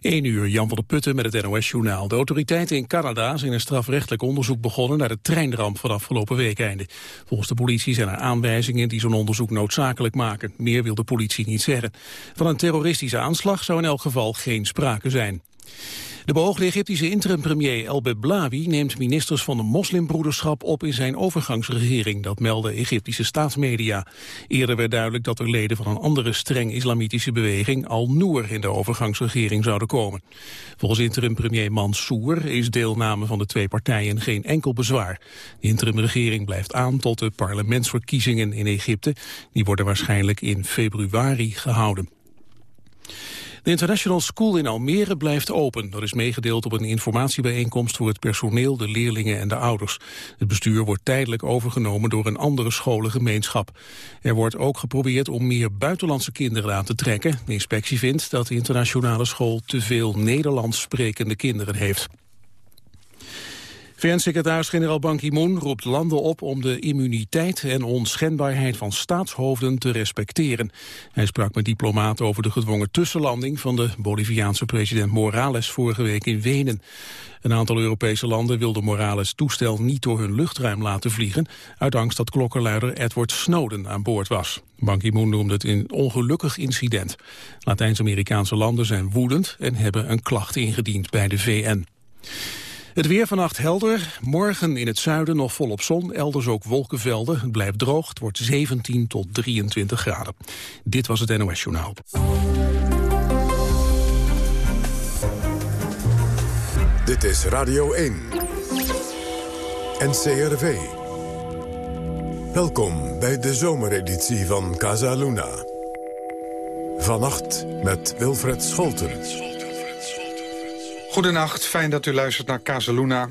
1 uur, Jan van der Putten met het NOS-journaal. De autoriteiten in Canada zijn een strafrechtelijk onderzoek begonnen... naar de treinramp van afgelopen weekeinde. Volgens de politie zijn er aanwijzingen die zo'n onderzoek noodzakelijk maken. Meer wil de politie niet zeggen. Van een terroristische aanslag zou in elk geval geen sprake zijn. De beoogde Egyptische interim-premier El Beblawi neemt ministers van de moslimbroederschap op in zijn overgangsregering, dat melden Egyptische staatsmedia. Eerder werd duidelijk dat er leden van een andere streng islamitische beweging, Al-Noor, in de overgangsregering zouden komen. Volgens interim-premier Mansour is deelname van de twee partijen geen enkel bezwaar. De interim-regering blijft aan tot de parlementsverkiezingen in Egypte. Die worden waarschijnlijk in februari gehouden. De International School in Almere blijft open. Dat is meegedeeld op een informatiebijeenkomst voor het personeel, de leerlingen en de ouders. Het bestuur wordt tijdelijk overgenomen door een andere scholengemeenschap. Er wordt ook geprobeerd om meer buitenlandse kinderen aan te trekken. De inspectie vindt dat de internationale school te veel Nederlands sprekende kinderen heeft. VN-secretaris-generaal Ban Ki-moon roept landen op om de immuniteit en onschendbaarheid van staatshoofden te respecteren. Hij sprak met diplomaten over de gedwongen tussenlanding van de Boliviaanse president Morales vorige week in Wenen. Een aantal Europese landen wilde Morales toestel niet door hun luchtruim laten vliegen, uit angst dat klokkenluider Edward Snowden aan boord was. Ban Ki-moon noemde het een ongelukkig incident. Latijns-Amerikaanse landen zijn woedend en hebben een klacht ingediend bij de VN. Het weer vannacht helder. Morgen in het zuiden nog volop zon. Elders ook wolkenvelden. Het blijft droog. Het wordt 17 tot 23 graden. Dit was het NOS Journaal. Dit is Radio 1. NCRV. Welkom bij de zomereditie van Casa Luna. Vannacht met Wilfred Scholten. Goedenacht, fijn dat u luistert naar Casaluna.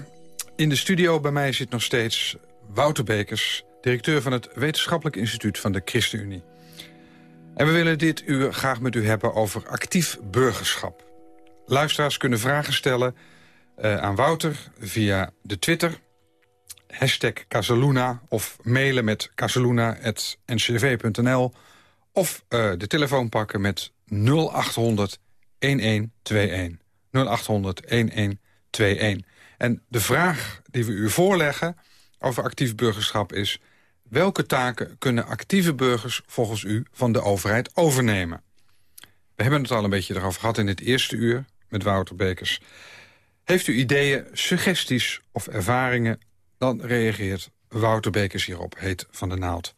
In de studio bij mij zit nog steeds Wouter Bekers... directeur van het Wetenschappelijk Instituut van de ChristenUnie. En we willen dit uur graag met u hebben over actief burgerschap. Luisteraars kunnen vragen stellen uh, aan Wouter via de Twitter... hashtag Casaluna of mailen met casaluna.ncv.nl... of uh, de telefoon pakken met 0800 1121. 0800 1121. En de vraag die we u voorleggen over actief burgerschap is... welke taken kunnen actieve burgers volgens u van de overheid overnemen? We hebben het al een beetje erover gehad in het eerste uur met Wouter Bekers. Heeft u ideeën, suggesties of ervaringen... dan reageert Wouter Bekers hierop, heet Van de Naald.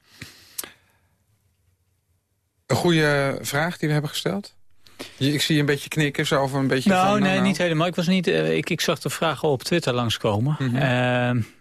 Een goede vraag die we hebben gesteld? Ik zie je een beetje knikken, zo of een beetje nou, van, nee, nou. niet helemaal. Ik, was niet, uh, ik, ik zag de vraag al op Twitter langskomen. Mm -hmm. uh,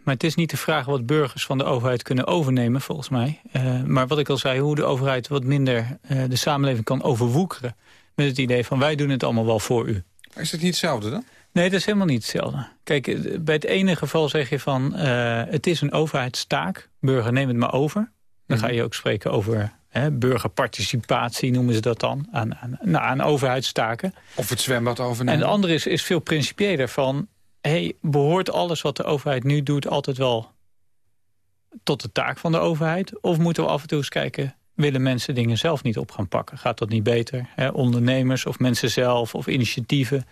maar het is niet de vraag wat burgers van de overheid kunnen overnemen, volgens mij. Uh, maar wat ik al zei, hoe de overheid wat minder de samenleving kan overwoekeren. Met het idee van wij doen het allemaal wel voor u. Maar is het niet hetzelfde dan? Nee, dat is helemaal niet hetzelfde. Kijk, bij het ene geval zeg je van... het is een overheidstaak, burger neem het maar over. Dan -hmm. ga je ook spreken over Hè, burgerparticipatie noemen ze dat dan, aan, aan, nou, aan overheidstaken. Of het zwembad overnemen. En de andere is, is veel principiëler van... Hey, behoort alles wat de overheid nu doet altijd wel tot de taak van de overheid? Of moeten we af en toe eens kijken... willen mensen dingen zelf niet op gaan pakken? Gaat dat niet beter? Hè, ondernemers of mensen zelf of initiatieven?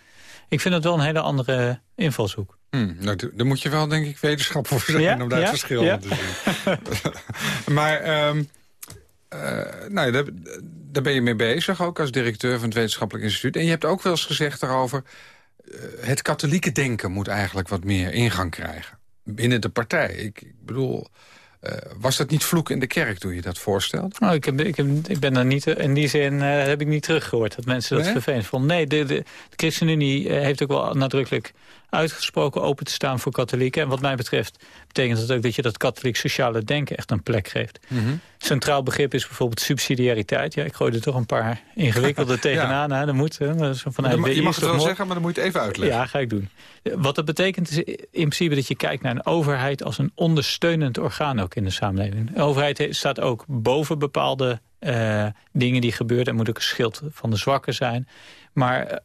Ik vind dat wel een hele andere invalshoek. Hmm, nou, daar moet je wel, denk ik, wetenschap voor zijn... Ja? om daar ja? verschil ja? te zien. maar... Um, uh, nou, daar, daar, ben je mee bezig, ook als directeur van het Wetenschappelijk Instituut. En je hebt ook wel eens gezegd daarover... Uh, het katholieke denken moet eigenlijk wat meer ingang krijgen. Binnen de partij. Ik, ik bedoel, uh, was dat niet vloek in de kerk toen je dat voorstelt? Nou, ik, heb, ik, heb, ik ben daar niet, in die zin heb ik niet teruggehoord dat mensen dat nee? vervelend vonden. Nee, de, de, de ChristenUnie heeft ook wel nadrukkelijk uitgesproken open te staan voor katholieken. En wat mij betreft betekent dat ook dat je dat katholiek sociale denken echt een plek geeft. Mm -hmm. Centraal begrip is bijvoorbeeld subsidiariteit. Ja, ik gooi er toch een paar ingewikkelde tegenaan. ja. Dat moet. Hè. Dat is vanuit je, je mag het wel mooi. zeggen, maar dan moet je het even uitleggen. Ja, ga ik doen. Wat dat betekent is in principe dat je kijkt naar een overheid... als een ondersteunend orgaan ook in de samenleving. De overheid staat ook boven bepaalde uh, dingen die gebeuren. Er moet ook een schild van de zwakken zijn. Maar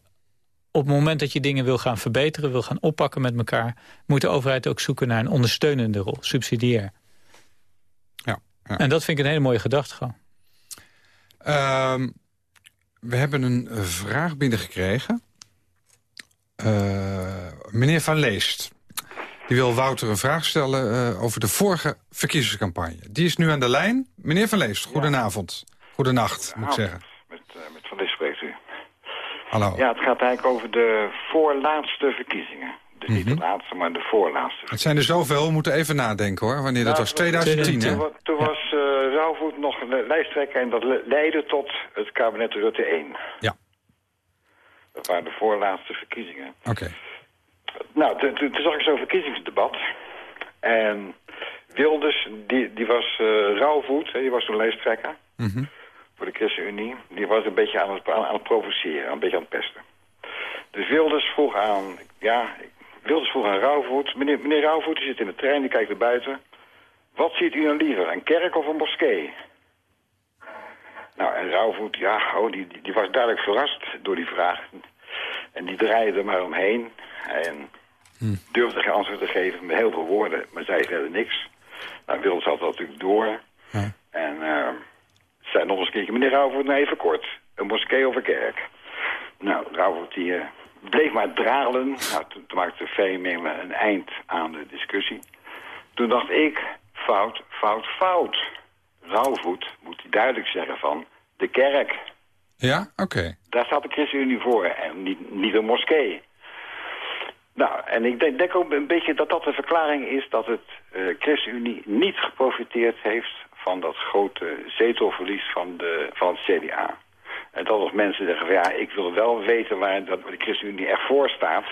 op het moment dat je dingen wil gaan verbeteren, wil gaan oppakken met elkaar... moet de overheid ook zoeken naar een ondersteunende rol, subsidiair. Ja, ja. En dat vind ik een hele mooie gedachtegang. Um, we hebben een vraag binnengekregen. Uh, meneer Van Leest. Die wil Wouter een vraag stellen uh, over de vorige verkiezingscampagne. Die is nu aan de lijn. Meneer Van Leest, goedenavond. Goedenacht, moet ik zeggen. Met, uh, met Van. Hallo. Ja, het gaat eigenlijk over de voorlaatste verkiezingen. Dus niet de laatste, maar de voorlaatste. Het zijn er zoveel, we moeten even nadenken hoor. Wanneer dat was 2010, hè? Toen, toen was uh, Rauwvoet nog lijsttrekker en dat leidde tot het kabinet Rutte 1. Ja. Dat waren de voorlaatste verkiezingen. Oké. Nou, toen zag ik zo'n verkiezingsdebat. En Wilders, die, die was uh, Rauwvoet, die was toen lijsttrekker mm voor de ChristenUnie. Die was een beetje aan het, aan, aan het provoceren, een beetje aan het pesten. Dus Wilders vroeg aan, ja, Wilders vroeg aan Rauwvoet. Meneer, meneer Rauwvoet, die zit in de trein, die kijkt naar buiten. Wat ziet u nou liever, een kerk of een moskee? Nou, en Rauwvoet, ja, oh, die, die was duidelijk verrast door die vraag. En die draaide er maar omheen. En hm. durfde geen antwoord te geven met heel veel woorden, maar zei verder niks. Nou, Wilders had dat natuurlijk door. Ja. En uh, zei nog eens een keertje, meneer Rauwvoet, nou even kort. Een moskee of een kerk? Nou, Rauwvoet die... Uh, bleef maar dralen. Nou, toen, toen maakte Veemelen een eind aan de discussie. Toen dacht ik, fout, fout, fout. Rauwvoet moet duidelijk zeggen van de kerk. Ja, oké. Daar staat de ChristenUnie voor en niet, niet een moskee. Nou, en ik denk, denk, ook een beetje dat dat de verklaring is dat het uh, ChristenUnie niet geprofiteerd heeft van dat grote zetelverlies van, de, van het CDA. En dat als mensen zeggen van ja, ik wil wel weten waar dat de ChristenUnie echt voor staat.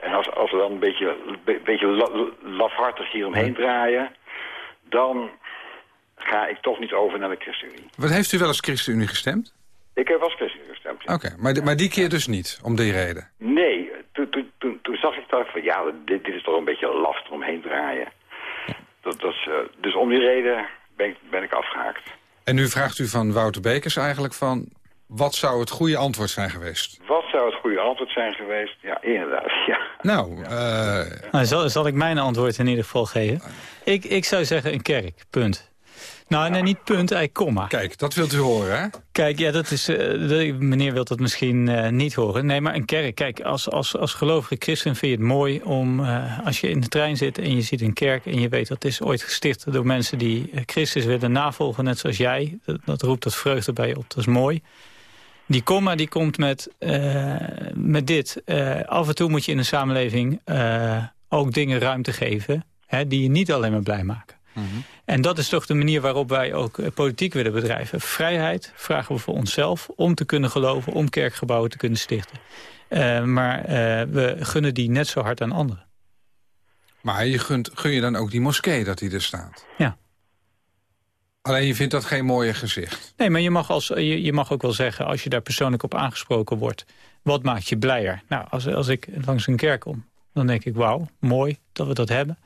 En als, als we dan een beetje, een beetje lafhartig hier omheen draaien, dan ga ik toch niet over naar de ChristenUnie. Wat heeft u wel als ChristenUnie gestemd? Ik heb wel ChristenUnie gestemd, ja. Oké, maar, maar die keer dus niet, om die reden? Nee, toen, toen, toen, toen zag ik dat van ja, dit, dit is toch een beetje lastig omheen draaien. Dat, dat is, uh, dus om die reden ben, ben ik afgehaakt. En nu vraagt u van Wouter Bekers eigenlijk van... Wat zou het goede antwoord zijn geweest? Wat zou het goede antwoord zijn geweest? Ja, inderdaad, ja. Nou, uh... nou zal, zal, ik mijn antwoord in ieder geval geven? Ik, ik zou zeggen een kerk, punt. Nou, nee, niet punt, eigenlijk komma. Kijk, dat wilt u horen, hè? Kijk, ja, dat is, uh, de, meneer wil dat misschien uh, niet horen. Nee, maar een kerk. Kijk, als, als, als gelovige christen vind je het mooi om... Uh, als je in de trein zit en je ziet een kerk... en je weet dat is ooit gesticht door mensen die Christus willen navolgen... net zoals jij, dat, dat roept dat vreugde bij je op. Dat is mooi. Die komma die komt met, met dit. Af en toe moet je in een samenleving ook dingen ruimte geven... Hè, die je niet alleen maar blij maken. Mm -hmm. En dat is toch de manier waarop wij ook politiek willen bedrijven. Vrijheid vragen we voor onszelf om te kunnen geloven... om kerkgebouwen te kunnen stichten. maar we gunnen die net zo hard aan anderen. Maar je gunt, gun je dan ook die moskee dat die er staat? Ja. Alleen je vindt dat geen mooie gezicht. Nee, maar je mag, als, je, je mag ook wel zeggen, als je daar persoonlijk op aangesproken wordt... wat maakt je blijer? Nou, als, als ik langs een kerk kom, dan denk ik... wauw, mooi dat we dat hebben.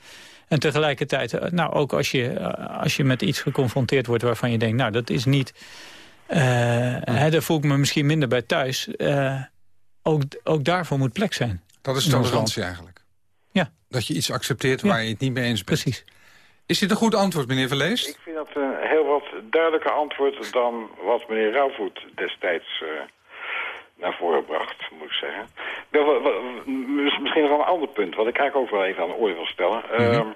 En tegelijkertijd, nou, ook als je, als je met iets geconfronteerd wordt... waarvan je denkt, nou, dat is niet... Uh, hè, daar voel ik me misschien minder bij thuis. Uh, ook, ook daarvoor moet plek zijn. Dat is tolerantie eigenlijk? Ja. Dat je iets accepteert waar ja. je het niet mee eens bent? Precies. Is dit een goed antwoord, meneer Verleest? Ik vind dat een heel wat duidelijker antwoord dan wat meneer Rauwvoet destijds uh, naar voren bracht, moet ik zeggen. Wel, wel, misschien nog een ander punt, wat ik eigenlijk ook wel even aan de orde wil stellen. Mhm. Mm -hmm.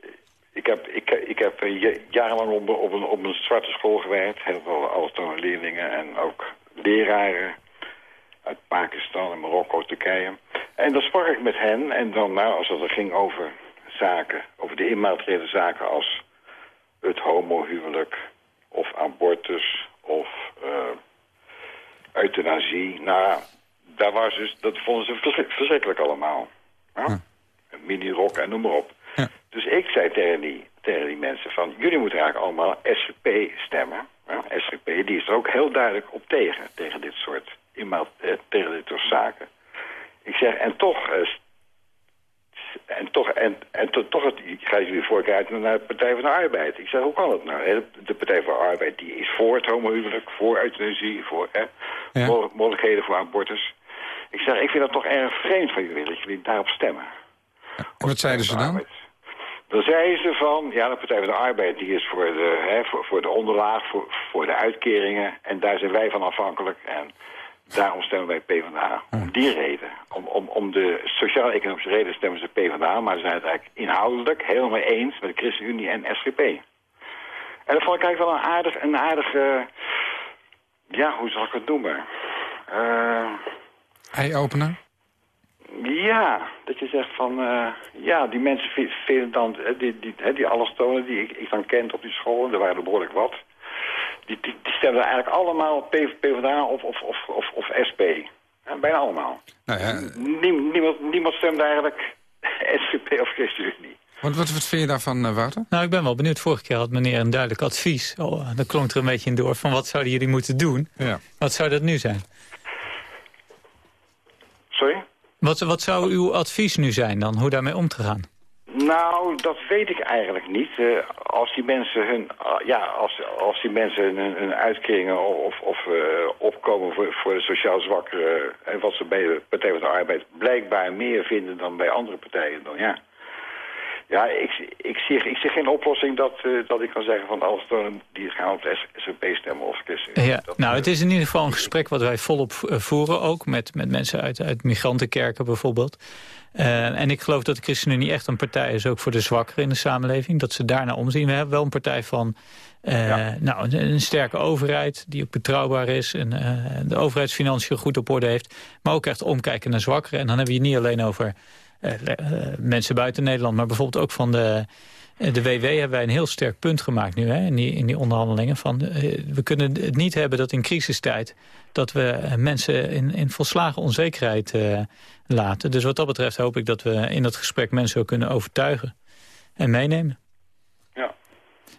uh, ik heb, ik, ik heb jarenlang op, op, een, op een zwarte school gewerkt. Heel veel allochtone leerlingen en ook leraren uit Pakistan en Marokko, Turkije. En dan sprak ik met hen en dan, nou, als het er ging over zaken, over de immateriële zaken als het homohuwelijk of abortus of uh, euthanasie. Nou, daar was dus, dat vonden ze verschrik verschrikkelijk allemaal. Ja? Mini-rok en noem maar op. Ja. Dus ik zei tegen die, tegen die mensen van, jullie moeten eigenlijk allemaal SGP stemmen. Ja? SGP, die is er ook heel duidelijk op tegen, tegen dit soort, eh, tegen dit soort zaken. Ik zeg, en toch uh, en toch, en, en to, toch het, ga je weer voorkijken naar de Partij van de Arbeid. Ik zeg, hoe kan dat nou? De Partij van de Arbeid die is voor het homohuwelijk, voor euthanasie, voor hè, Ja. mogelijkheden voor abortus. Ik zeg, ik vind dat toch erg vreemd van jullie, dat jullie daarop stemmen. En wat zeiden ze dan? Dan zeiden ze van, ja, de Partij van de Arbeid die is voor de, hè, voor, voor de onderlaag, voor, voor de uitkeringen. En daar zijn wij van afhankelijk. En Daarom stemmen wij PvdA. Om die reden. Om, om, om de sociaal-economische reden stemmen ze PvdA. Maar ze zijn het eigenlijk inhoudelijk helemaal eens met de ChristenUnie en SGP. En dat vond ik eigenlijk wel een aardig, een aardige... Ja, hoe zal ik het noemen? Uh, Eye-opener? Ja, dat je zegt van... Uh, ja, die mensen vinden dan... Die, die, die allochtonen die ik, ik dan kent op die scholen, er waren er behoorlijk wat... Die, die, die stemden eigenlijk allemaal PvdA of, of, of, of, of SP. En bijna allemaal. Nou ja. niemand, niemand stemde eigenlijk SVP of ChristenUnie. Wat, wat, wat vind je daarvan, uh, Wouter? Nou, ik ben wel benieuwd. Vorige keer had meneer een duidelijk advies. Oh, dat klonk er een beetje in door van wat zouden jullie moeten doen. Ja. Wat zou dat nu zijn? Sorry? Wat, wat zou uw advies nu zijn dan, hoe daarmee om te gaan? Nou, dat weet ik eigenlijk niet. Uh, als die mensen hun, uh, ja, als, als die mensen hun, hun uitkeringen of, of uh, opkomen voor, voor de sociaal zwakkeren... en wat ze bij de Partij van de Arbeid blijkbaar meer vinden dan bij andere partijen, dan ja... Ja, ik, ik, zie, ik zie geen oplossing dat, uh, dat ik kan zeggen van alles die gaan op de SVP stemmen of Ja, nou, het is in ieder geval een gesprek wat wij volop eh, voeren ook met, met mensen uit, uit migrantenkerken bijvoorbeeld. Uh, en ik geloof dat de ChristenUnie echt een partij is ook voor de zwakkeren in de samenleving. Dat ze daarna omzien. We hebben wel een partij van uh, ja. nou, een, een, sterke overheid die ook betrouwbaar is. En uh, de overheidsfinanciën goed op orde heeft. Maar ook echt omkijken naar zwakkeren. En dan hebben we je niet alleen over eh, eh, mensen buiten Nederland, maar bijvoorbeeld ook van de... Eh, de WW hebben wij een heel sterk punt gemaakt nu hè, in, die, in die onderhandelingen. Van, we kunnen het niet hebben dat in crisistijd... dat we mensen in, in volslagen onzekerheid laten. Dus wat dat betreft hoop ik dat we in dat gesprek mensen ook kunnen overtuigen en meenemen.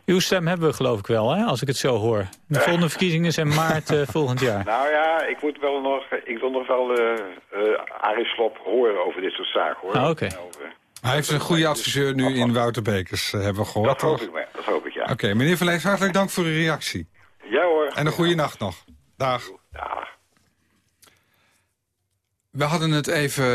Uw stem hebben we geloof ik wel, hè, als ik het zo hoor. De volgende verkiezingen is in maart uh, volgend jaar. Nou ja, ik moet wel nog, ik wil nog wel uh, uh, Arie Slop horen over dit soort zaken, hoor. Ah, oké. Hij heeft een goede adviseur nu in Wouter Bekers, hebben we gehoord. Dat hoop ik, maar. dat hoop ik, ja. Oké, meneer Verlees, hartelijk dank voor uw reactie. Ja hoor. En een goede nacht nog. Dag. Dag. We hadden het even,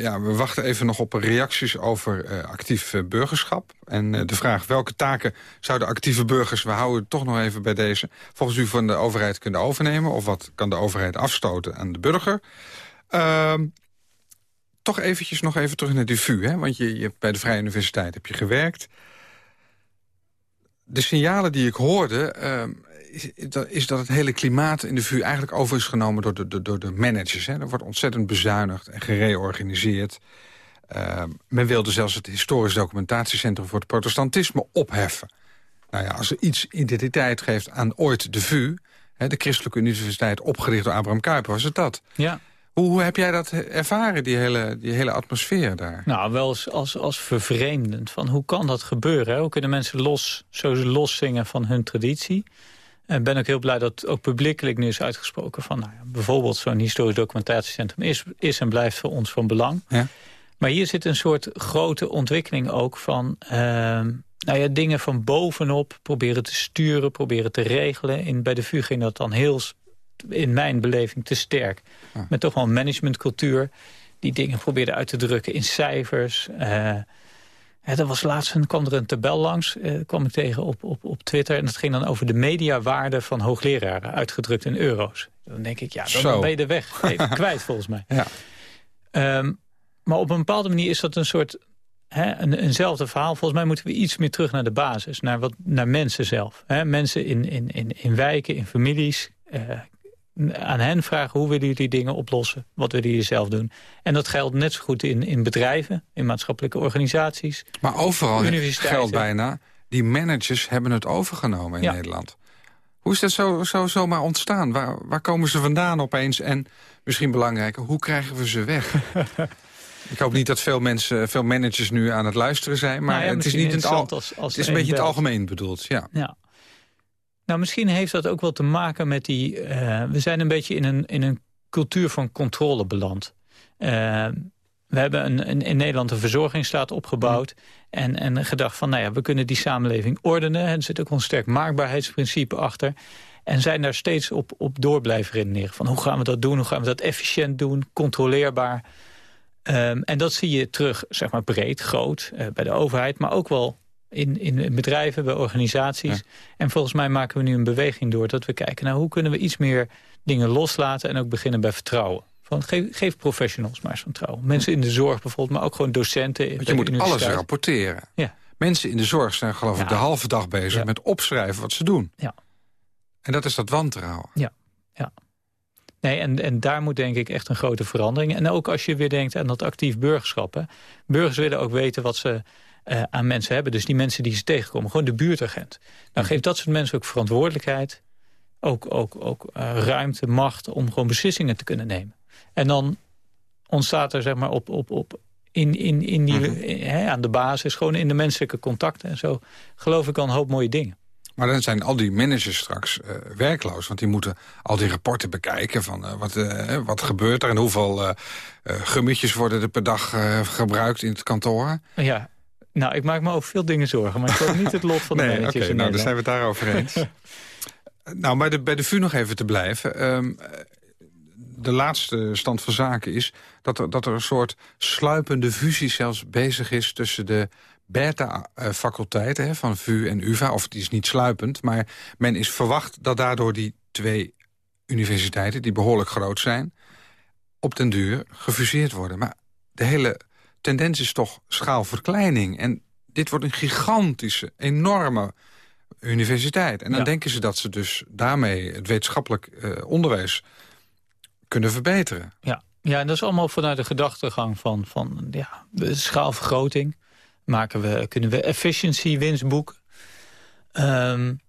ja, we wachten even nog op reacties over uh, actief uh, burgerschap. En uh, de vraag welke taken zouden actieve burgers, we houden het toch nog even bij deze, volgens u van de overheid kunnen overnemen? Of wat kan de overheid afstoten aan de burger? Ehm, toch eventjes nog even terug naar de VU, hè? want je, je, bij de Vrije Universiteit heb je gewerkt. De signalen die ik hoorde, ehm, is dat het hele klimaat in de VU eigenlijk over is genomen door de, door de managers. Hè. Er wordt ontzettend bezuinigd en gereorganiseerd. Uh, men wilde zelfs het historisch documentatiecentrum voor het protestantisme opheffen. Nou ja, als er iets identiteit geeft aan ooit de VU... Hè, de Christelijke Universiteit opgericht door Abraham Kuyper, was het dat. Ja. Hoe, hoe, heb jij dat ervaren, die hele, die hele atmosfeer daar? Nou, wel als, als, als vervreemdend. Van hoe kan dat gebeuren? Hoe kunnen mensen los, zo los zingen van hun traditie? En ben ook heel blij dat ook publiekelijk nu is uitgesproken van... Nou ja, bijvoorbeeld zo'n historisch documentatiecentrum is, is en blijft voor ons van belang. Ja. Maar hier zit een soort grote ontwikkeling ook van... Uh, nou ja, dingen van bovenop proberen te sturen, proberen te regelen. In, bij de VU ging dat dan heel, in mijn beleving, te sterk. Met toch wel een managementcultuur die dingen probeerde uit te drukken in cijfers... Uh, er was laatst een, kwam er een tabel langs, eh, kwam ik tegen op, op, op Twitter. En dat ging dan over de mediawaarde van hoogleraren, uitgedrukt in euro's. Dan denk ik, ja, dan, ben je de weg even kwijt volgens mij. Ja. Um, maar op een bepaalde manier is dat een soort hè, een, eenzelfde verhaal. Volgens mij moeten we iets meer terug naar de basis, naar, wat, naar mensen zelf. Hè? Mensen in, in, in, in wijken, in families, uh, aan hen vragen hoe willen jullie dingen oplossen? Wat willen jullie zelf doen? En dat geldt net zo goed in, in bedrijven, in maatschappelijke organisaties. Maar overal geldt bijna, die managers hebben het overgenomen in Nederland. Hoe is dat zo, zo zomaar ontstaan? Waar, waar komen ze vandaan opeens? En misschien belangrijker, hoe krijgen we ze weg? Ik hoop niet dat veel mensen, veel managers nu aan het luisteren zijn. Maar nou het is niet het, al, als, als het is een beetje het algemeen bedoeld. Ja. ja. Nou, misschien heeft dat ook wel te maken met die... Uh, we zijn een beetje in een, in een cultuur van controle beland. Uh, we hebben een, een, in Nederland een verzorgingsstaat opgebouwd... En, en gedacht van, nou ja, we kunnen die samenleving ordenen. Er zit ook een sterk maakbaarheidsprincipe achter. En zijn daar steeds op, op door blijven redeneren. Van hoe gaan we dat doen? Hoe gaan we dat efficiënt doen? Controleerbaar? Um, en dat zie je terug, zeg maar breed, groot, uh, bij de overheid... maar ook wel in, in bedrijven, bij organisaties. En volgens mij maken we nu een beweging door dat we kijken... nou, hoe kunnen we iets meer dingen loslaten en ook beginnen bij vertrouwen. Van, geef, geef professionals maar eens vertrouwen. Mensen in de zorg bijvoorbeeld, maar ook gewoon docenten. Want je moet alles rapporteren. Ja. Mensen in de zorg zijn geloof ik de halve dag bezig met opschrijven wat ze doen. Ja. En dat is dat wantrouwen. Ja, ja. Nee, en, en daar moet denk ik echt een grote verandering. En ook als je weer denkt aan dat actief burgerschap. Hè. Burgers willen ook weten wat ze uh, aan mensen hebben. Dus die mensen die ze tegenkomen. Gewoon de buurtagent. Nou geeft dat soort mensen ook verantwoordelijkheid. Ook, ook, ook uh, ruimte, macht om gewoon beslissingen te kunnen nemen. En dan ontstaat er zeg maar op, op, op in, in, in die, mm aan de basis, gewoon in de menselijke contacten en zo, geloof ik al een hoop mooie dingen. Maar dan zijn al die managers straks uh, werkloos. Want die moeten al die rapporten bekijken van uh, wat, uh, wat gebeurt er... en hoeveel gummetjes worden er per dag gebruikt in het kantoor. Ja, nou, ik maak me over veel dingen zorgen. Maar ik wil niet het lot van de nee, managers Oké, nou, dan zijn we het daarover eens. nou, bij de, bij de VU nog even te blijven. Um, de laatste stand van zaken is dat er, dat er een soort sluipende fusie zelfs bezig is tussen de beta-faculteiten van VU en UvA. Of die is niet sluipend, maar men is verwacht dat daardoor die twee universiteiten... die behoorlijk groot zijn, op den duur gefuseerd worden. Maar de hele tendens is toch schaalverkleining. En dit wordt een gigantische, enorme universiteit. En dan denken ze dat ze dus daarmee het wetenschappelijk uh, onderwijs kunnen verbeteren. Ja. ja, en dat is allemaal vanuit de gedachtegang van, van ja, schaalvergroting. Maken we, kunnen we efficiency winst boeken. Um,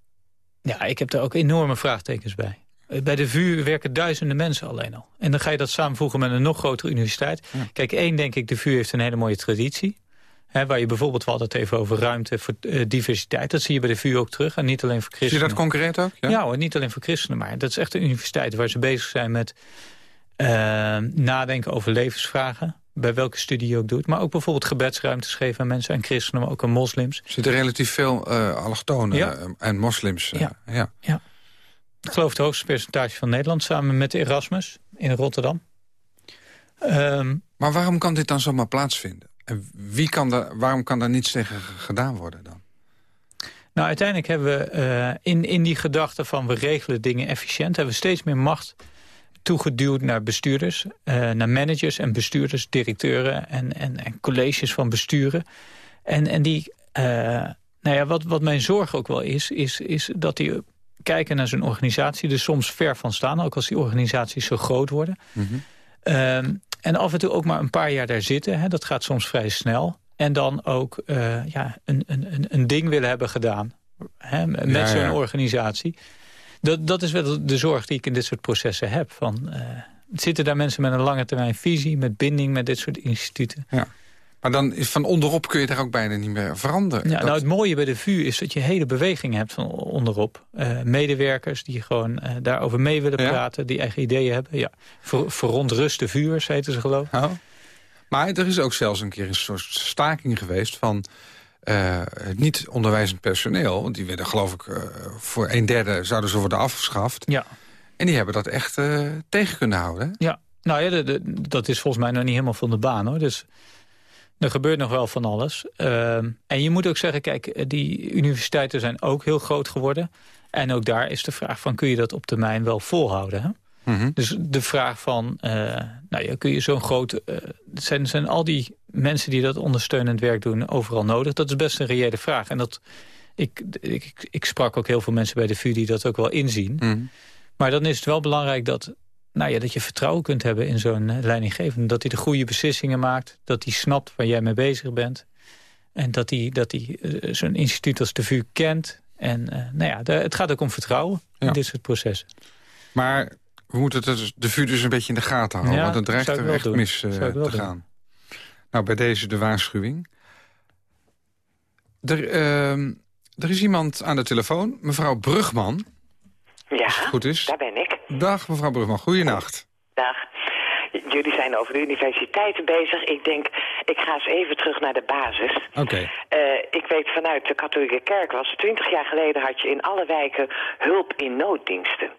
ja, ik heb daar ook enorme vraagtekens bij. Bij de VU werken duizenden mensen alleen al. En dan ga je dat samenvoegen met een nog grotere universiteit. Kijk, één denk ik, de VU heeft een hele mooie traditie. Hè, waar je bijvoorbeeld, we hadden het even over ruimte voor uh, diversiteit. Dat zie je bij de VU ook terug. En niet alleen voor christenen. Zie je dat concreet ook? Ja, ja hoor, niet alleen voor christenen. Maar dat is echt een universiteit waar ze bezig zijn met uh, nadenken over levensvragen. Bij welke studie je ook doet. Maar ook bijvoorbeeld gebedsruimtes geven aan mensen. En christenen, maar ook aan moslims. Er zitten relatief veel uh, allochtonen en moslims. ja. ja. ja. Ik geloof het hoogste percentage van Nederland samen met Erasmus in Rotterdam. Um, maar waarom kan dit dan zomaar plaatsvinden? En wie kan daar, waarom kan daar niets tegen gedaan worden dan? Nou, uiteindelijk hebben we uh, in, in die gedachte van we regelen dingen efficiënt... hebben we steeds meer macht toegeduwd naar bestuurders, uh, naar managers en bestuurders, directeuren en, en, en colleges van besturen. En, en die, uh, nou ja, wat, wat mijn zorg ook wel is, is, is dat die kijken naar zo'n organisatie... er soms ver van staan, ook als die organisaties zo groot worden. Mm -hmm. en af en toe ook maar een paar jaar daar zitten. Hè, dat gaat soms vrij snel. En dan ook uh, ja, een, een, een ding willen hebben gedaan hè, met ja, zo'n organisatie. Dat, dat is wel de zorg die ik in dit soort processen heb. Van, uh, zitten daar mensen met een lange termijn visie... met binding met dit soort instituten... Ja. Maar dan is van onderop kun je daar ook bijna niet meer veranderen. Ja, Nou, het mooie bij de VU is dat je hele beweging hebt van onderop. Uh, medewerkers die gewoon uh, daarover mee willen praten, die eigen ideeën hebben. Ja, Ver, verontruste vuurs heten ze geloof ik. Oh. Maar er is ook zelfs een keer een soort staking geweest van... Uh, niet onderwijzend personeel, want die werden geloof ik voor een derde zouden ze worden afgeschaft. Ja. En die hebben dat echt tegen kunnen houden. Ja, nou ja, de, de, dat is volgens mij nog niet helemaal van de baan hoor. Dus er gebeurt nog wel van alles. Uh, en je moet ook zeggen, kijk, die universiteiten zijn ook heel groot geworden. En ook daar is de vraag van, kun je dat op termijn wel volhouden? Hè? Mm -hmm. Dus de vraag van, uh, nou ja, kun je zo'n groot... Uh, zijn, zijn al die mensen die dat ondersteunend werk doen overal nodig? Dat is best een reële vraag. En dat, ik, ik, ik sprak ook heel veel mensen bij de VU die dat ook wel inzien. Mm -hmm. Maar dan is het wel belangrijk dat nou ja, dat je vertrouwen kunt hebben in zo'n eh, leidinggevende. Dat hij de goede beslissingen maakt. Dat hij snapt waar jij mee bezig bent. En dat hij, dat hij uh, zo'n instituut als de VU kent. En uh, nou ja, de, het gaat ook om vertrouwen ja. in dit soort processen. Maar we moeten het, dus, de VU dus een beetje in de gaten houden. Ja, want het dreigt er echt doen. mis uh, te doen. gaan. Nou, bij deze de waarschuwing. Er, er is iemand aan de telefoon, mevrouw Brugman... Ja, goed is. daar ben ik. Dag mevrouw Brugman, goeienacht. Dag. Jullie zijn over de universiteiten bezig. Ik denk, ik ga eens even terug naar de basis. Oké. Okay. Uh, ik weet vanuit de katholieke kerk was... twintig jaar geleden had je in alle wijken hulp in nooddiensten.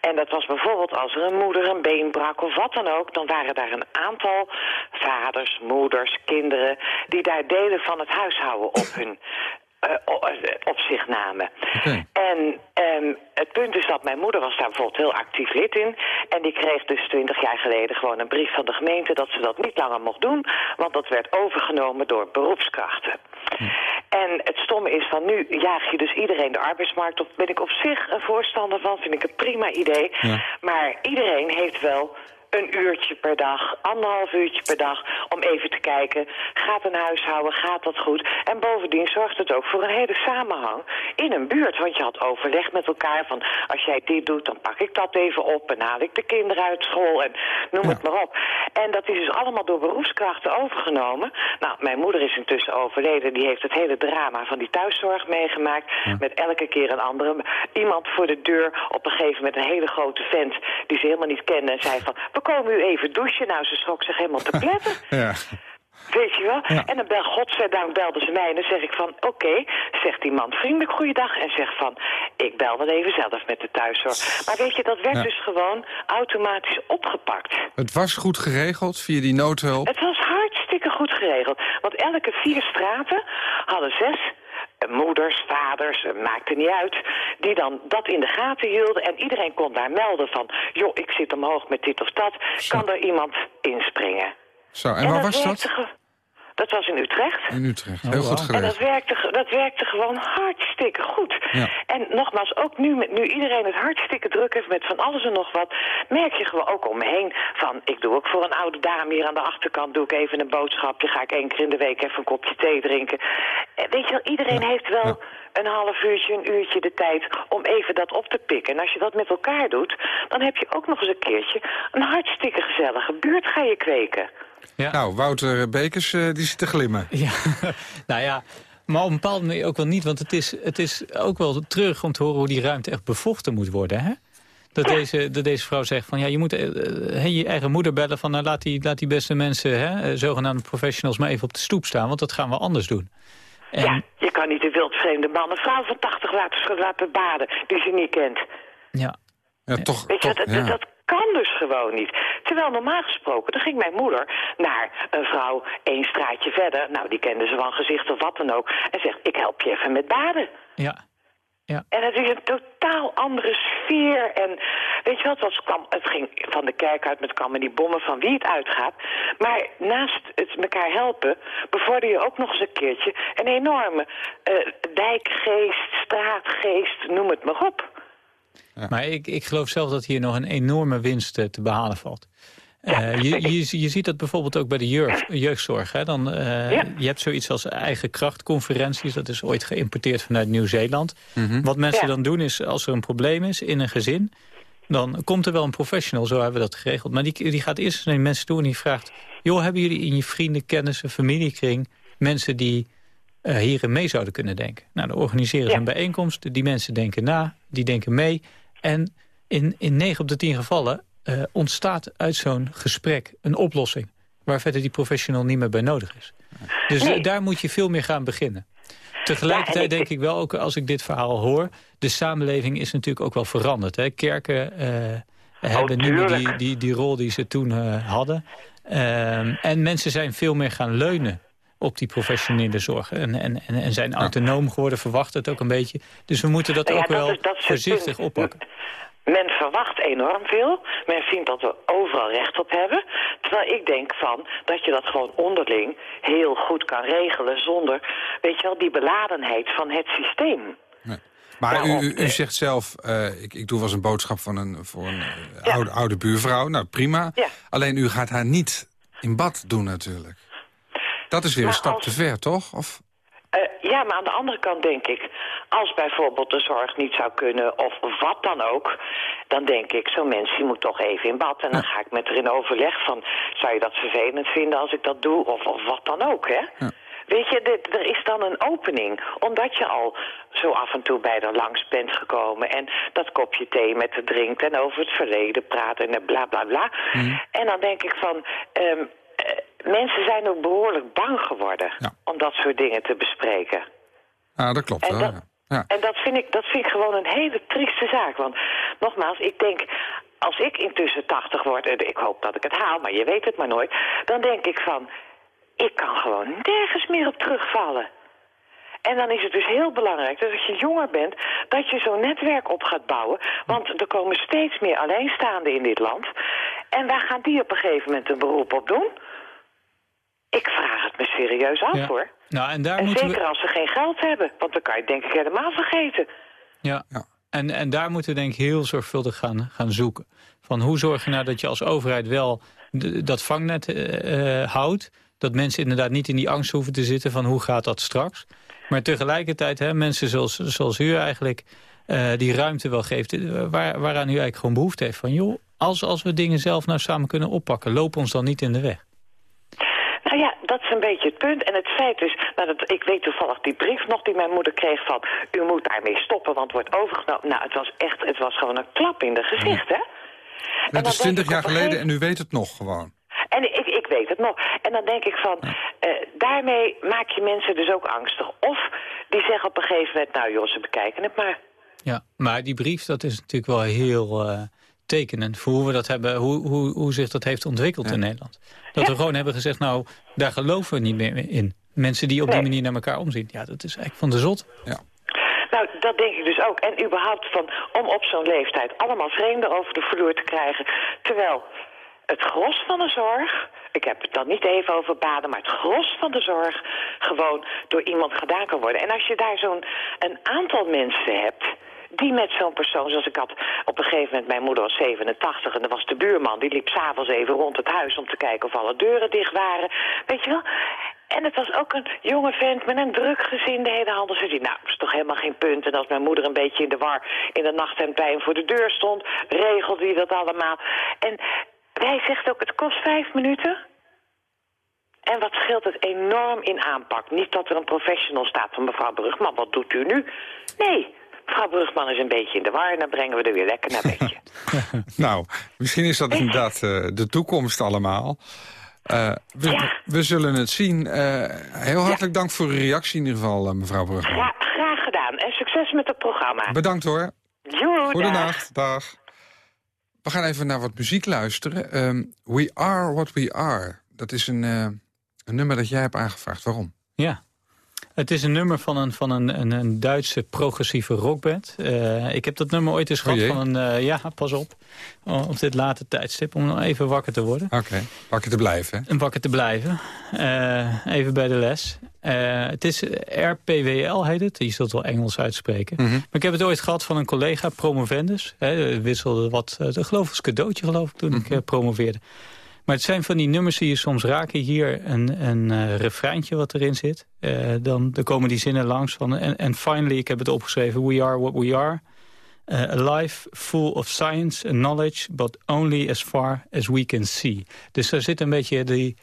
En dat was bijvoorbeeld als er een moeder een been brak of wat dan ook... dan waren daar een aantal vaders, moeders, kinderen... die daar delen van het huishouden op hun op zich namen. En um, het punt is dat mijn moeder was daar bijvoorbeeld heel actief lid in. En die kreeg dus twintig jaar geleden gewoon een brief van de gemeente... dat ze dat niet langer mocht doen, want dat werd overgenomen door beroepskrachten. En het stomme is van nu jaag je dus iedereen de arbeidsmarkt op. Ben ik op zich een voorstander van, vind ik een prima idee. Maar iedereen heeft wel een uurtje per dag, anderhalf uurtje per dag... om even te kijken, gaat een huishouden, gaat dat goed? En bovendien zorgt het ook voor een hele samenhang in een buurt. Want je had overleg met elkaar van, als jij dit doet, dan pak ik dat even op... en haal ik de kinderen uit school en noem het maar op. En dat is dus allemaal door beroepskrachten overgenomen. Nou, mijn moeder is intussen overleden. Die heeft het hele drama van die thuiszorg meegemaakt... met elke keer een andere. Iemand voor de deur, op een gegeven moment een hele grote vent... die ze helemaal niet kende en zei van komen u even douchen. Nou, ze schrok zich helemaal te pletten. ja. Weet je wel? En dan bel, godzijdank belden ze mij en dan zeg ik van, oké, zegt die man vriendelijk goeiedag en zegt van, ik bel wel even zelf met de thuiszorg. Maar weet je, dat werd dus gewoon automatisch opgepakt. Het was goed geregeld via die noodhulp? Het was hartstikke goed geregeld. Want elke vier straten hadden zes moeders, vaders, maakte niet uit, die dan dat in de gaten hielden en iedereen kon daar melden van, joh, ik zit omhoog met dit of dat, kan er iemand inspringen. Zo, en, waar was dat? Dat was in Utrecht. In Utrecht, heel oh, goed geregeld. En dat werkte, dat werkte gewoon hartstikke goed. Ja. En nogmaals, ook nu, met, nu iedereen het hartstikke druk heeft met van alles en nog wat... merk je gewoon ook om me heen van... ik doe ook voor een oude dame hier aan de achterkant... doe ik even een boodschapje, ga ik één keer in de week even een kopje thee drinken. En weet je wel, iedereen heeft wel... een half uurtje, een uurtje de tijd om even dat op te pikken. En als je dat met elkaar doet, dan heb je ook nog eens een keertje een hartstikke gezellige buurt ga je kweken. Ja. Nou, Wouter Bekers, uh, die zit te glimmen. Ja, nou ja, maar op een bepaalde manier ook wel niet. Want het is, het is ook wel terug om te horen hoe die ruimte echt bevochten moet worden. Hè? Dat, deze, dat deze vrouw zegt van ja, je moet uh, je eigen moeder bellen van nou, laat, die, laat die beste mensen, hè, zogenaamde professionals, maar even op de stoep staan. Want dat gaan we anders doen. En... Ja, je kan niet een wildvreemde man een vrouw van 80 laten, laten baden die ze niet kent. Ja. Ja, toch, Weet je, toch, dat, dat, kan dus gewoon niet. Terwijl normaal gesproken, dan ging mijn moeder naar een vrouw één straatje verder. Nou, die kende ze van gezicht of wat dan ook. En zegt, ik help je even met baden. Ja. Ja. En het is een totaal andere sfeer. En weet je wat, het, kwam, het ging van de kerk uit met kwamen die bommen van wie het uitgaat. Maar naast het elkaar helpen, bevorder je ook nog eens een keertje een enorme uh, dijkgeest, straatgeest, noem het maar op. Maar ik, ik geloof zelf dat hier nog een enorme winst eh, te behalen valt. Uh, je, je, je, ziet dat bijvoorbeeld ook bij de jeugd, jeugdzorg. Hè? Dan, uh, Je hebt zoiets als eigen krachtconferenties. Dat is ooit geïmporteerd vanuit Nieuw-Zeeland. Mhm. Wat mensen dan doen is, als er een probleem is in een gezin... dan komt er wel een professional, zo hebben we dat geregeld. Maar die, die gaat eerst naar mensen toe en die vraagt... joh, hebben jullie in je vrienden, kennissen, familiekring... mensen die uh, hierin mee zouden kunnen denken? Nou, dan organiseren ze een bijeenkomst. Die mensen denken na, die denken mee... En in, in 9 op de 10 gevallen uh, ontstaat uit zo'n gesprek een oplossing... waar verder die professional niet meer bij nodig is. Dus nee. daar moet je veel meer gaan beginnen. Tegelijkertijd denk ik wel, ook als ik dit verhaal hoor... de samenleving is natuurlijk ook wel veranderd. Hè? Kerken uh, hebben nu die, die, die rol die ze toen uh, hadden. Ehm, en mensen zijn veel meer gaan leunen op die professionele zorg. En, en, en, zijn autonoom geworden, verwacht het ook een beetje. Dus we moeten dat ook wel voorzichtig oppakken. Men verwacht enorm veel. Men vindt dat we overal recht op hebben. Terwijl ik denk van dat je dat gewoon onderling heel goed kan regelen... zonder, weet je wel, die beladenheid van het systeem. Maar u, u, zegt zelf, uh, ik, ik doe wel eens een boodschap van een, voor een uh, oude, oude buurvrouw. Nou, prima. Ja. Alleen u gaat haar niet in bad doen natuurlijk. Dat is weer een stap te ver, toch? Of... Uh, ja, maar aan de andere kant denk ik... als bijvoorbeeld de zorg niet zou kunnen of wat dan ook... dan denk ik, zo'n mens die moet toch even in bad. En dan ga ik met haar in overleg van... zou je dat vervelend vinden als ik dat doe of, of wat dan ook, hè? Ja. Weet je, dit, er is dan een opening. Omdat je al zo af en toe bij haar langs bent gekomen... en dat kopje thee met haar drinkt en over het verleden praat en bla bla bla. Mm. En dan denk ik van... Um, mensen zijn ook behoorlijk bang geworden om dat soort dingen te bespreken. Ja, dat klopt. En, dat, ja. en dat, vind ik, dat vind ik gewoon een hele trieste zaak. Want nogmaals, ik denk, als ik intussen 80 word... en ik hoop dat ik het haal, maar je weet het maar nooit... dan denk ik van, ik kan gewoon nergens meer op terugvallen. En dan is het dus heel belangrijk dat als je jonger bent... dat je zo'n netwerk op gaat bouwen. Want er komen steeds meer alleenstaanden in dit land. En waar gaan die op een gegeven moment een beroep op doen? Ik vraag het me serieus af, hoor. Nou, en daar En moeten zeker we... als ze geen geld hebben. Want dan kan je het denk ik helemaal vergeten. Ja. Ja. En, en daar moeten we denk ik heel zorgvuldig gaan, gaan zoeken. Van hoe zorg je nou dat je als overheid wel dat vangnet eh, eh, houdt. Dat mensen inderdaad niet in die angst hoeven te zitten van hoe gaat dat straks. Maar tegelijkertijd hè, mensen zoals, zoals u eigenlijk eh, die ruimte wel geeft. Waar, waaraan u eigenlijk gewoon behoefte heeft. Van joh, als, als we dingen zelf nou samen kunnen oppakken. Loop ons dan niet in de weg. Dat is een beetje het punt. En het feit is, nou dat, ik weet toevallig die brief nog die mijn moeder kreeg van... u moet daarmee stoppen, want het wordt overgenomen. Nou, het was echt, het was gewoon een klap in de gezicht, hè? En Dat is denk 20 ik jaar geleden gegeven- en u weet het nog gewoon. En ik, ik weet het nog. En dan denk ik van, eh, daarmee maak je mensen dus ook angstig. Of die zeggen op een gegeven moment, nou joh, ze bekijken het maar. Ja, maar die brief, dat is natuurlijk wel heel eh, tekenend... voor hoe, we dat hebben, hoe, hoe, hoe zich dat heeft ontwikkeld in Nederland. Dat we gewoon hebben gezegd, nou, daar geloven we niet meer in. Mensen die op die Nee. manier naar elkaar omzien. Ja, dat is eigenlijk van de zot. Nou, dat denk ik dus ook. En überhaupt van, om op zo'n leeftijd allemaal vreemden over de vloer te krijgen. Terwijl het gros van de zorg, ik heb het dan niet even over baden, maar het gros van de zorg gewoon door iemand gedaan kan worden. En als je daar zo'n een aantal mensen hebt die met zo'n persoon, zoals ik had op een gegeven moment, mijn moeder was 87 en er was de buurman, die liep s'avonds even rond het huis om te kijken of alle deuren dicht waren. Weet je wel? En het was ook een jonge vent met een druk gezin de hele handel. Ze zei, nou, dat is toch helemaal geen punt. En als mijn moeder een beetje in de war in de nachthemd bij hem voor de deur stond, regelde hij dat allemaal. En hij zegt ook, het kost vijf minuten. En wat scheelt het enorm in aanpak. Niet dat er een professional staat van mevrouw Brugman, wat doet u nu? Nee, mevrouw Brugman is een beetje in de war en dan brengen we er weer lekker naar bedje. Nou, misschien is dat inderdaad eh, de toekomst allemaal. Eh, we, Ja. we zullen het zien. Eh, heel hartelijk dank voor uw reactie in ieder geval, mevrouw Brugman. Ja, graag gedaan. En succes met het programma. Bedankt hoor. Joe, dag. Goedenacht. Dag. We gaan even naar wat muziek luisteren. Ehm, we Are What We Are. Dat is een, eh, een nummer dat jij hebt aangevraagd. Waarom? Ja. Het is een nummer van een, van een, een, een Duitse progressieve rockband. Eh, ik heb dat nummer ooit eens Oh gehad van een... eh, ja, pas op. Oh, op dit late tijdstip. Om nog even wakker te worden. Oké, wakker te blijven. hè? En wakker te blijven. Eh, even bij de les. Het is RPWL heet het. Je zult wel Engels uitspreken. Mhm. Maar ik heb het ooit gehad van een collega, promovendus. Hè, wisselde wat, geloof ik, als cadeautje geloof ik, toen ik uh, promoveerde. Maar het zijn van die nummers die je soms raken. Hier een, een uh, refreintje wat erin zit. Uh, dan, dan komen die zinnen langs. van En, en finally, ik heb het opgeschreven. We are what we are. Uh, a life full of science and knowledge, but only as far as we can see. Dus daar zit een beetje die,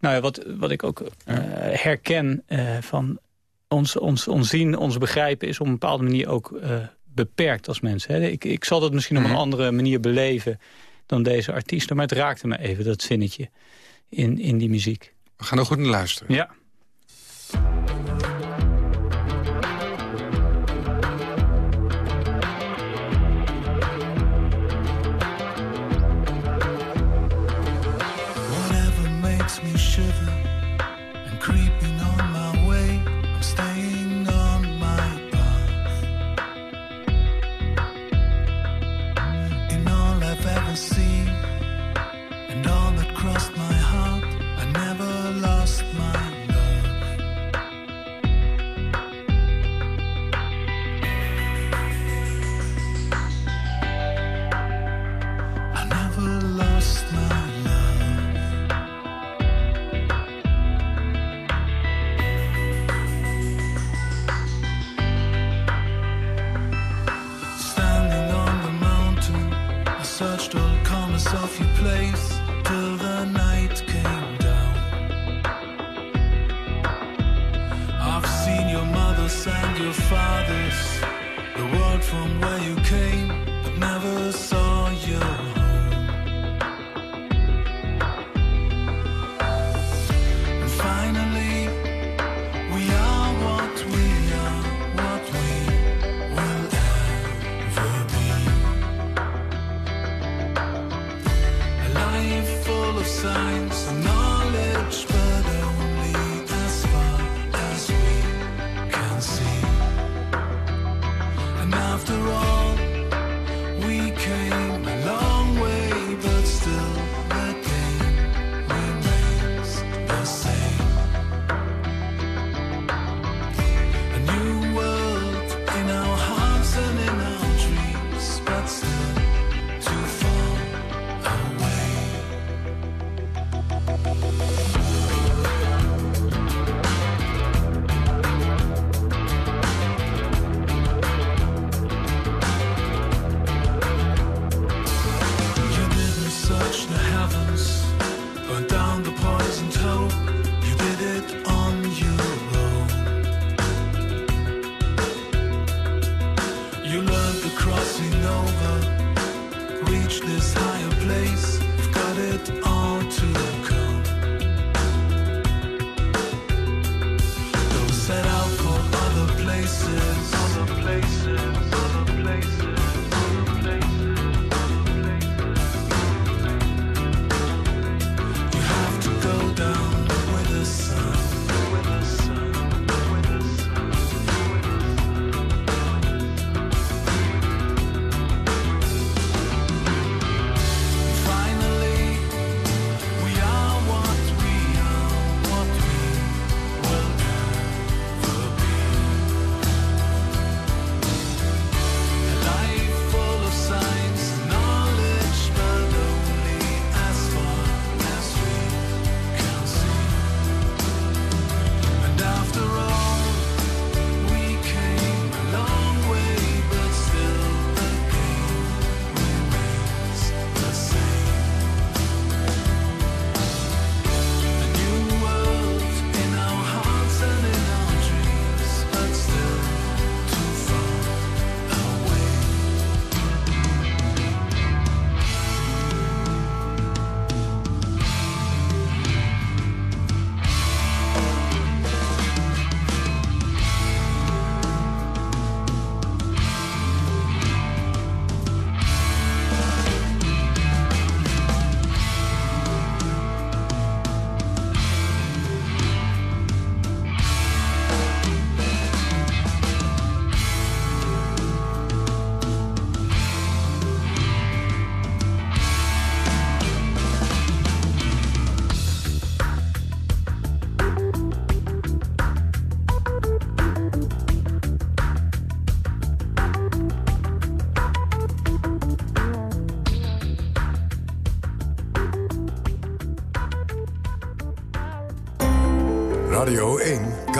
nou ja, wat, wat ik ook herken van ons, ons, ons zien, ons begrijpen is op een bepaalde manier ook beperkt als mensen. Hè. Ik, ik zal dat misschien op een andere manier beleven dan deze artiesten, maar het raakte me even, dat zinnetje in, in die muziek. We gaan er goed naar luisteren. Ja.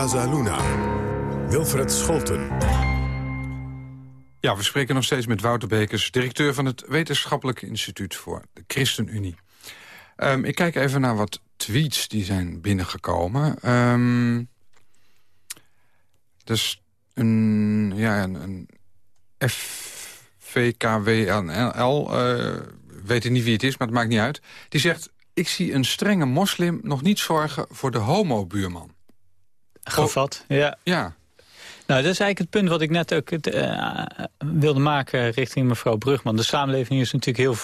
Casa Luna. Wilfred Scholten. Ja, we spreken nog steeds met Wouter Bekers... directeur van het Wetenschappelijk Instituut voor de ChristenUnie. Um, ik kijk even naar wat tweets die zijn binnengekomen. Um, dus een, ja, een, een FVKWNL, uh, weet ik niet wie het is, maar het maakt niet uit. Die zegt, ik zie een strenge moslim nog niet zorgen voor de homo-buurman. Gevat, ja. Ja. Nou, dat is eigenlijk het punt wat ik net ook uh, wilde maken richting mevrouw Brugman. De samenleving is natuurlijk heel,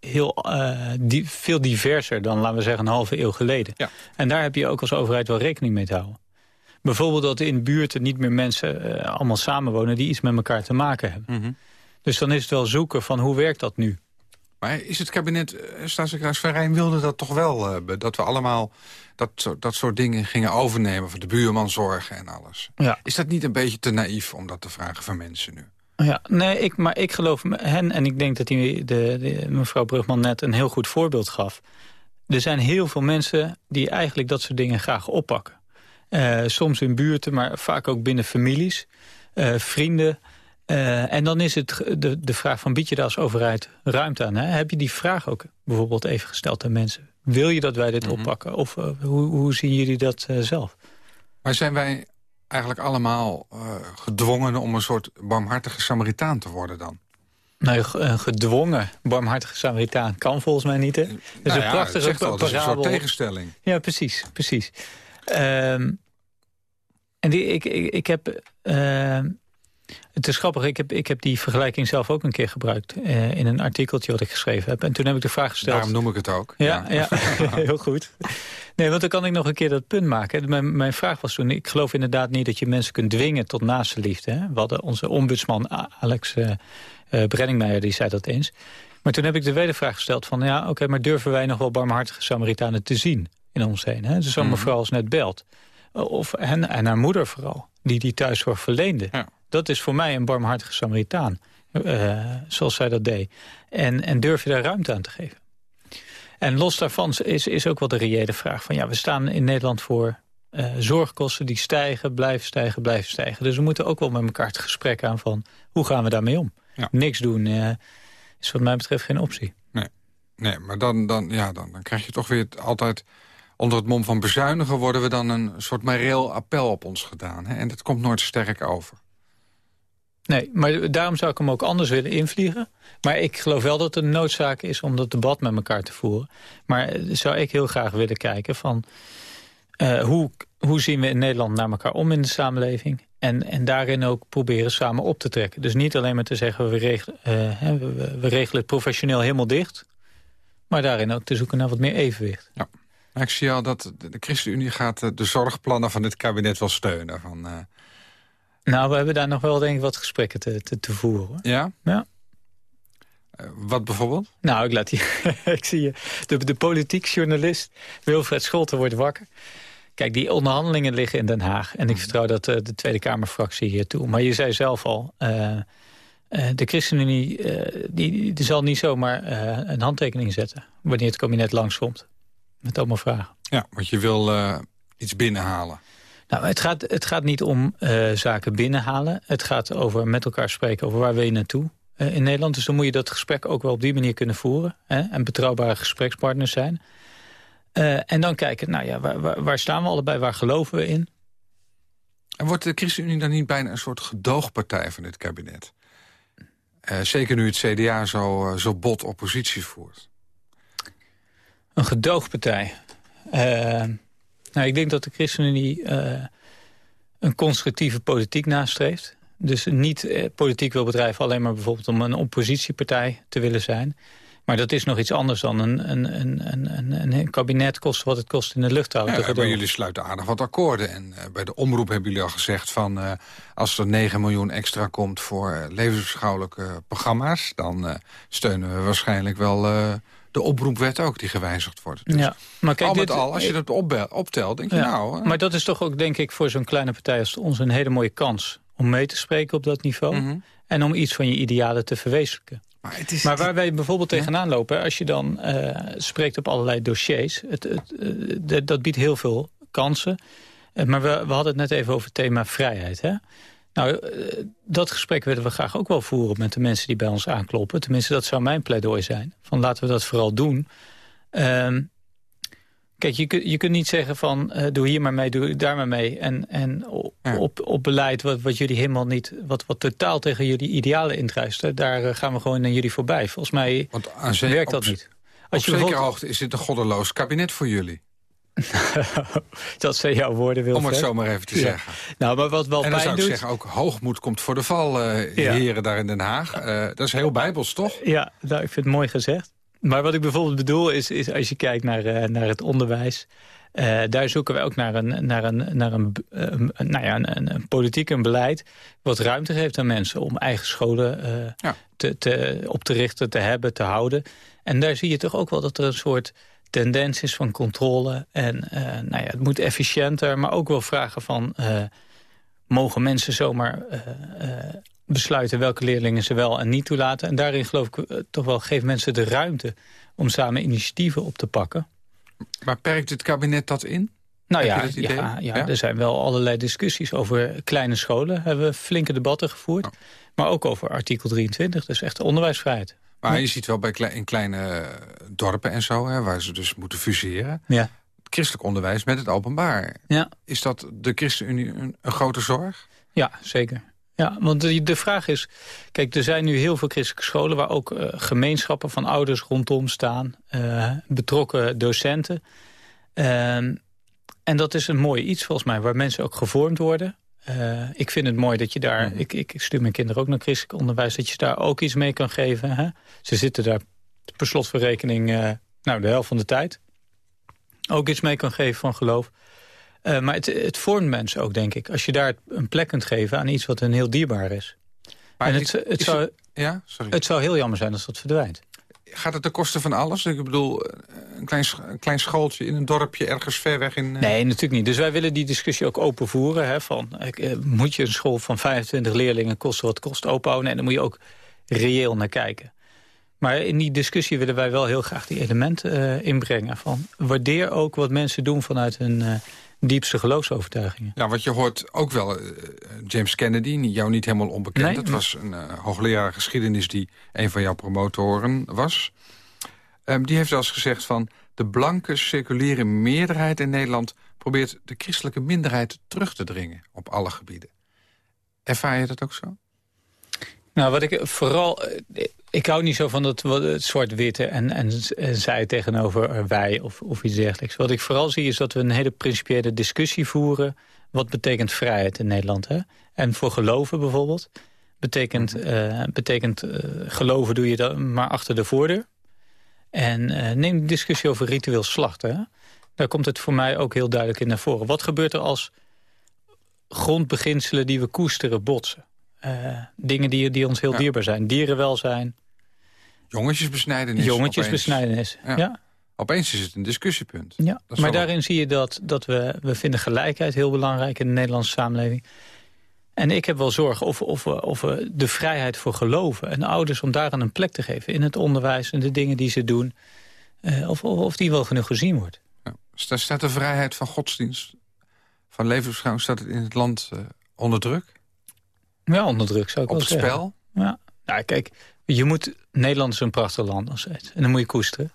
heel uh, die, veel diverser dan, laten we zeggen, een halve eeuw geleden. Ja. En daar heb je ook als overheid wel rekening mee te houden. Bijvoorbeeld dat in buurten niet meer mensen uh, allemaal samenwonen... die iets met elkaar te maken hebben. Mm -hmm. Dus dan is het wel zoeken van hoe werkt dat nu? Maar is het kabinet, staatssecretaris Van Rijn wilde dat toch wel hebben? Dat we allemaal dat, dat soort dingen gingen overnemen... voor de buurmanzorgen en alles. Ja. Is dat niet een beetje te naïef om dat te vragen van mensen nu? Ja, nee, ik, maar ik geloof hen... en ik denk dat die, de, de, mevrouw Brugman net een heel goed voorbeeld gaf. Er zijn heel veel mensen die eigenlijk dat soort dingen graag oppakken. Uh, soms in buurten, maar vaak ook binnen families, uh, vrienden... Uh, en dan is het de, de vraag van bied je daar als overheid ruimte aan? Hè? Heb je die vraag ook bijvoorbeeld even gesteld aan mensen? Wil je dat wij dit mm -hmm. oppakken? Of uh, hoe, hoe zien jullie dat uh, zelf? Maar zijn wij eigenlijk allemaal gedwongen om een soort barmhartige Samaritaan te worden dan? Nee, een gedwongen barmhartige Samaritaan kan volgens mij niet. Hè? Dat is nou een ja, prachtige het al, dat is een soort tegenstelling. Ja, precies. precies. Um, en die, ik, ik, ik heb... Het is grappig, ik heb, ik heb die vergelijking zelf ook een keer gebruikt... Uh, in een artikeltje wat ik geschreven heb. En toen heb ik de vraag gesteld... Daarom noem ik het ook. Ja, ja. ja heel goed. Nee, want dan kan ik nog een keer dat punt maken. Mijn, mijn vraag was toen, ik geloof inderdaad niet... dat je mensen kunt dwingen tot naaste liefde. Hè? We hadden onze ombudsman Alex uh, uh, Brenningmeijer, die zei dat eens. Maar toen heb ik de wedervraag gesteld van... ja, oké, okay, maar durven wij nog wel barmhartige Samaritanen te zien in ons heen? Hè? Dus zo'n mevrouw mm -hmm. als net belt. Of, en, en haar moeder vooral, die die thuiszorg verleende. Ja. Dat is voor mij een barmhartige Samaritaan, uh, zoals zij dat deed. En, en durf je daar ruimte aan te geven? En los daarvan is, is ook wel de reële vraag van... ja, we staan in Nederland voor uh, zorgkosten die stijgen, blijven stijgen, blijven stijgen. Dus we moeten ook wel met elkaar het gesprek aan van... hoe gaan we daarmee om? Ja. Niks doen uh, is wat mij betreft geen optie. Nee, nee maar dan, dan, ja, dan, dan krijg je toch weer altijd onder het mom van bezuinigen worden we dan een soort moreel appel op ons gedaan. Hè? En dat komt nooit sterk over. Nee, maar daarom zou ik hem ook anders willen invliegen. Maar ik geloof wel dat het een noodzaak is om dat debat met elkaar te voeren. Maar zou ik heel graag willen kijken van... Uh, hoe, hoe zien we in Nederland naar elkaar om in de samenleving... En, en daarin ook proberen samen op te trekken. Dus niet alleen maar te zeggen, we regelen, uh, we, we regelen het professioneel helemaal dicht... maar daarin ook te zoeken naar wat meer evenwicht. Ja. Ik zie al dat de ChristenUnie gaat de zorgplannen van dit kabinet wel steunen. Van. Nou, we hebben daar nog wel denk ik wat gesprekken te, te, te voeren. Hoor. Ja? Ja. Uh, wat bijvoorbeeld? Nou, ik, laat hier, ik zie je. De, de politiek journalist Wilfred Scholten wordt wakker. Kijk, die onderhandelingen liggen in Den Haag. En ik vertrouw dat uh, de Tweede Kamerfractie hier toe. Maar je zei zelf al... de ChristenUnie die, die zal niet zomaar een handtekening zetten... wanneer het kabinet langskomt. Met allemaal vragen. Ja, want je wil iets binnenhalen. Nou, het gaat, het gaat niet om uh, zaken binnenhalen. Het gaat over met elkaar spreken over waar wil je naartoe uh, in Nederland. Dus dan moet je dat gesprek ook wel op die manier kunnen voeren. Hè, en betrouwbare gesprekspartners zijn. en dan kijken, nou ja, waar, waar, waar, staan we allebei? Waar geloven we in? En wordt de ChristenUnie dan niet bijna een soort gedoogpartij van dit kabinet? zeker nu het CDA zo, zo bot oppositie voert. Een gedoogpartij. Nou, ik denk dat de ChristenUnie uh, een constructieve politiek nastreeft. Dus niet uh, politiek wil bedrijven alleen maar bijvoorbeeld om een oppositiepartij te willen zijn. Maar dat is nog iets anders dan een, een, een, een, een kabinet kost wat het kost in de lucht houden. Ja, maar jullie sluiten aardig wat akkoorden. En uh, bij de omroep hebben jullie al gezegd van... Uh, als er 9 miljoen extra komt voor uh, levensbeschouwelijke programma's... dan steunen we waarschijnlijk wel de oproepwet ook die gewijzigd wordt. Dus ja, maar kijk, al met dit, al, als je dat op, optelt, denk je ja, nou... Maar dat is toch ook, denk ik, voor zo'n kleine partij als ons... een hele mooie kans om mee te spreken op dat niveau... Mm -hmm. en om iets van je idealen te verwezenlijken. Maar, het is maar waar wij bijvoorbeeld ja? tegenaan lopen... als je dan uh, spreekt op allerlei dossiers... Het, het, uh, dat biedt heel veel kansen. Eh, maar we, we hadden het net even over het thema vrijheid. Hè? Nou, eh, dat gesprek willen we graag ook wel voeren met de mensen die bij ons aankloppen. Tenminste, dat zou mijn pleidooi zijn. Van laten we dat vooral doen. Ehm, kijk, je, je kunt niet zeggen van uh, doe hier maar mee, doe daar maar mee. En, en op, op beleid wat, wat jullie helemaal niet, wat, wat totaal tegen jullie idealen indruist. Daar gaan we gewoon naar jullie voorbij. Volgens mij Want werkt dat niet. Als op je zekere hoogte is dit een goddeloos kabinet voor jullie. dat zijn jouw woorden, Wilfred. Om het zo maar even te zeggen. Nou, maar wat wel en dan zou ik zeggen, ook hoogmoed komt voor de val, uh, heren daar in Den Haag. Uh, dat is heel bijbels, toch? Ja, nou, ik vind het mooi gezegd. Maar wat ik bijvoorbeeld bedoel is, is als je kijkt naar, uh, naar het onderwijs... daar zoeken we ook naar een, naar een, naar een, nou ja, een, een, politiek een beleid... wat ruimte geeft aan mensen om eigen scholen ja. te, te, op te richten, te hebben, te houden. En daar zie je toch ook wel dat er een soort tendens is van controle. En uh, nou ja, het moet efficiënter, maar ook wel vragen van... Uh, mogen mensen zomaar uh, besluiten welke leerlingen ze wel en niet toelaten. En daarin geloof ik toch wel, geef mensen de ruimte... om samen initiatieven op te pakken. Maar perkt het kabinet dat in? Nou ja, ja, ja, er zijn wel allerlei discussies over kleine scholen. Hebben we flinke debatten gevoerd. Oh. Maar ook over artikel 23, dus echt onderwijsvrijheid. Maar je ziet wel bij in kleine dorpen en zo, hè, waar ze dus moeten fuseren... Ja. christelijk onderwijs met het openbaar. Ja. Is dat de ChristenUnie een, een grote zorg? Ja, zeker. Ja, want de, de, vraag is... Kijk, er zijn nu heel veel christelijke scholen... waar ook uh, gemeenschappen van ouders rondom staan. Uh, betrokken docenten. Uh, en dat is een mooi iets volgens mij... waar mensen ook gevormd worden. Uh, ik vind het mooi dat je daar... Mhm. ik, ik, stuur mijn kinderen ook naar christelijk onderwijs... dat je daar ook iets mee kan geven. Hè? Ze zitten daar per slot van rekening uh, nou, de helft van de tijd. Ook iets mee kan geven van geloof. Uh, maar het, het vormt mensen ook, denk ik. Als je daar een plek kunt geven aan iets wat een heel dierbaar is. Maar en het, het, zou, ja? Sorry. het zou heel jammer zijn als dat verdwijnt gaat het ten koste van alles? Ik bedoel, een klein, een schooltje in een dorpje ergens ver weg in... Uh... Nee, natuurlijk niet. Dus wij willen die discussie ook open voeren. Hè, van, uh, moet je een school van 25 leerlingen kosten wat kost openhouden? En dan moet je ook reëel naar kijken. Maar in die discussie willen wij wel heel graag die elementen inbrengen. Van waardeer ook wat mensen doen vanuit hun diepste geloofsovertuigingen. Ja, wat je hoort ook wel, uh, James Kennedy, jou niet helemaal onbekend. Nee, dat was een uh, hoogleraar geschiedenis die een van jouw promotoren was. Um, die heeft eens gezegd van... de blanke seculiere meerderheid in Nederland... probeert de christelijke minderheid terug te dringen op alle gebieden. Ervaar je dat ook zo? Nou, wat ik vooral... Ik hou niet zo van dat, het zwart-witte en, en, zij tegenover wij of, of iets dergelijks. Wat ik vooral zie is dat we een hele principiële discussie voeren. Wat betekent vrijheid in Nederland? Hè? En voor geloven bijvoorbeeld. Betekent, uh, betekent uh, geloven doe je dan maar achter de voordeur. En uh, neem de discussie over ritueel slachten. Hè? Daar komt het voor mij ook heel duidelijk in naar voren. Wat gebeurt er als grondbeginselen die we koesteren botsen? Dingen die, die ons heel dierbaar zijn. Dierenwelzijn, Jongetjesbesnijdenis. Jongetjesbesnijdenis, ja. ja. Opeens is het een discussiepunt. Ja, maar daarin zie je dat, dat we, we vinden gelijkheid heel belangrijk in de Nederlandse samenleving. En ik heb wel zorg of, of, of we de vrijheid voor geloven... en ouders om daaraan een plek te geven in het onderwijs... en de dingen die ze doen, uh, of, of, of, die wel genoeg gezien wordt. Ja. Staat de vrijheid van godsdienst, van levensbeschouwing... staat het in het land uh, onder druk? Ja, onder druk zou ik Op het spel? Ja. Nou, kijk, je moet, Nederland is een prachtig land nog steeds. En dan moet je koesteren.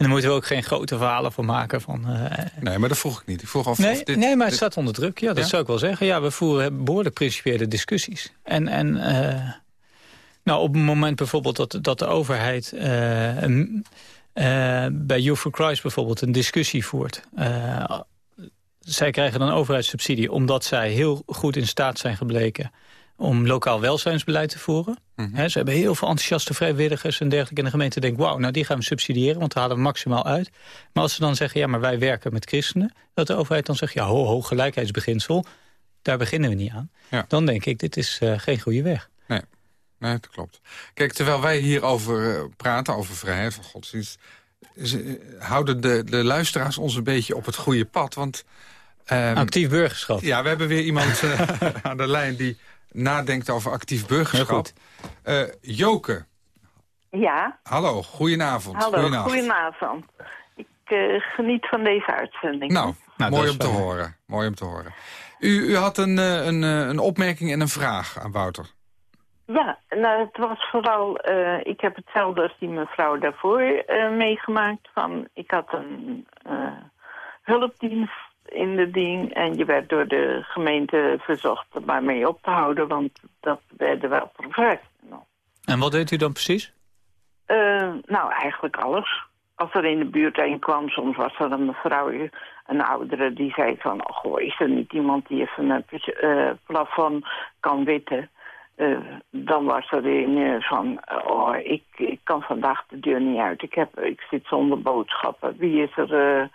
En dan moeten we ook geen grote verhalen voor maken. Van, uh, nee, maar dat vroeg ik niet. Ik vroeg af nee, dit, nee, maar het staat onder druk. Ja, dat zou ik wel zeggen. Ja, we voeren behoorlijk principiële discussies. En, en uh, nou, op het moment bijvoorbeeld dat, dat de overheid... Uh, bij Youth for Christ bijvoorbeeld een discussie voert... zij krijgen dan overheidssubsidie omdat zij heel goed in staat zijn gebleken om lokaal welzijnsbeleid te voeren. Mhm. ze hebben heel veel enthousiaste vrijwilligers en dergelijke. in de gemeente denkt, wauw, nou die gaan we subsidiëren... want daar halen we maximaal uit. Maar als ze dan zeggen, ja, maar wij werken met christenen... dat de overheid dan zegt, ja, ho, ho, gelijkheidsbeginsel... daar beginnen we niet aan. Dan denk ik, dit is uh, geen goede weg. Nee. nee, dat klopt. Kijk, terwijl wij hierover uh, praten, over vrijheid van godsdienst... Uh, houden de, de luisteraars ons een beetje op het goede pad, want... Um, Actief burgerschap. Ja, we hebben weer iemand aan de lijn die nadenkt over actief burgerschap. Uh, Joke. Ja? Hallo, goedenavond. Hallo, goedenavond. Ik uh, geniet van deze uitzending. Nou, nou mooi om te horen. Mooi om te horen. U, u had een, uh, een, een opmerking en een vraag aan Wouter. Ja, nou, het was vooral... ik heb hetzelfde als die mevrouw daarvoor meegemaakt. Van, ik had een hulpdienst in de ding en je werd door de gemeente verzocht er maar mee op te houden, want dat werden wel professional. En wat deed u dan precies? Uh, nou, eigenlijk alles. Als er in de buurt een kwam, soms was er een mevrouw, een oudere, die zei van... Oh, goh, is er niet iemand die even een uh, plafond kan witten? Uh, dan was er een van, oh, ik, ik kan vandaag de deur niet uit. Ik, heb, ik zit zonder boodschappen. Wie is er,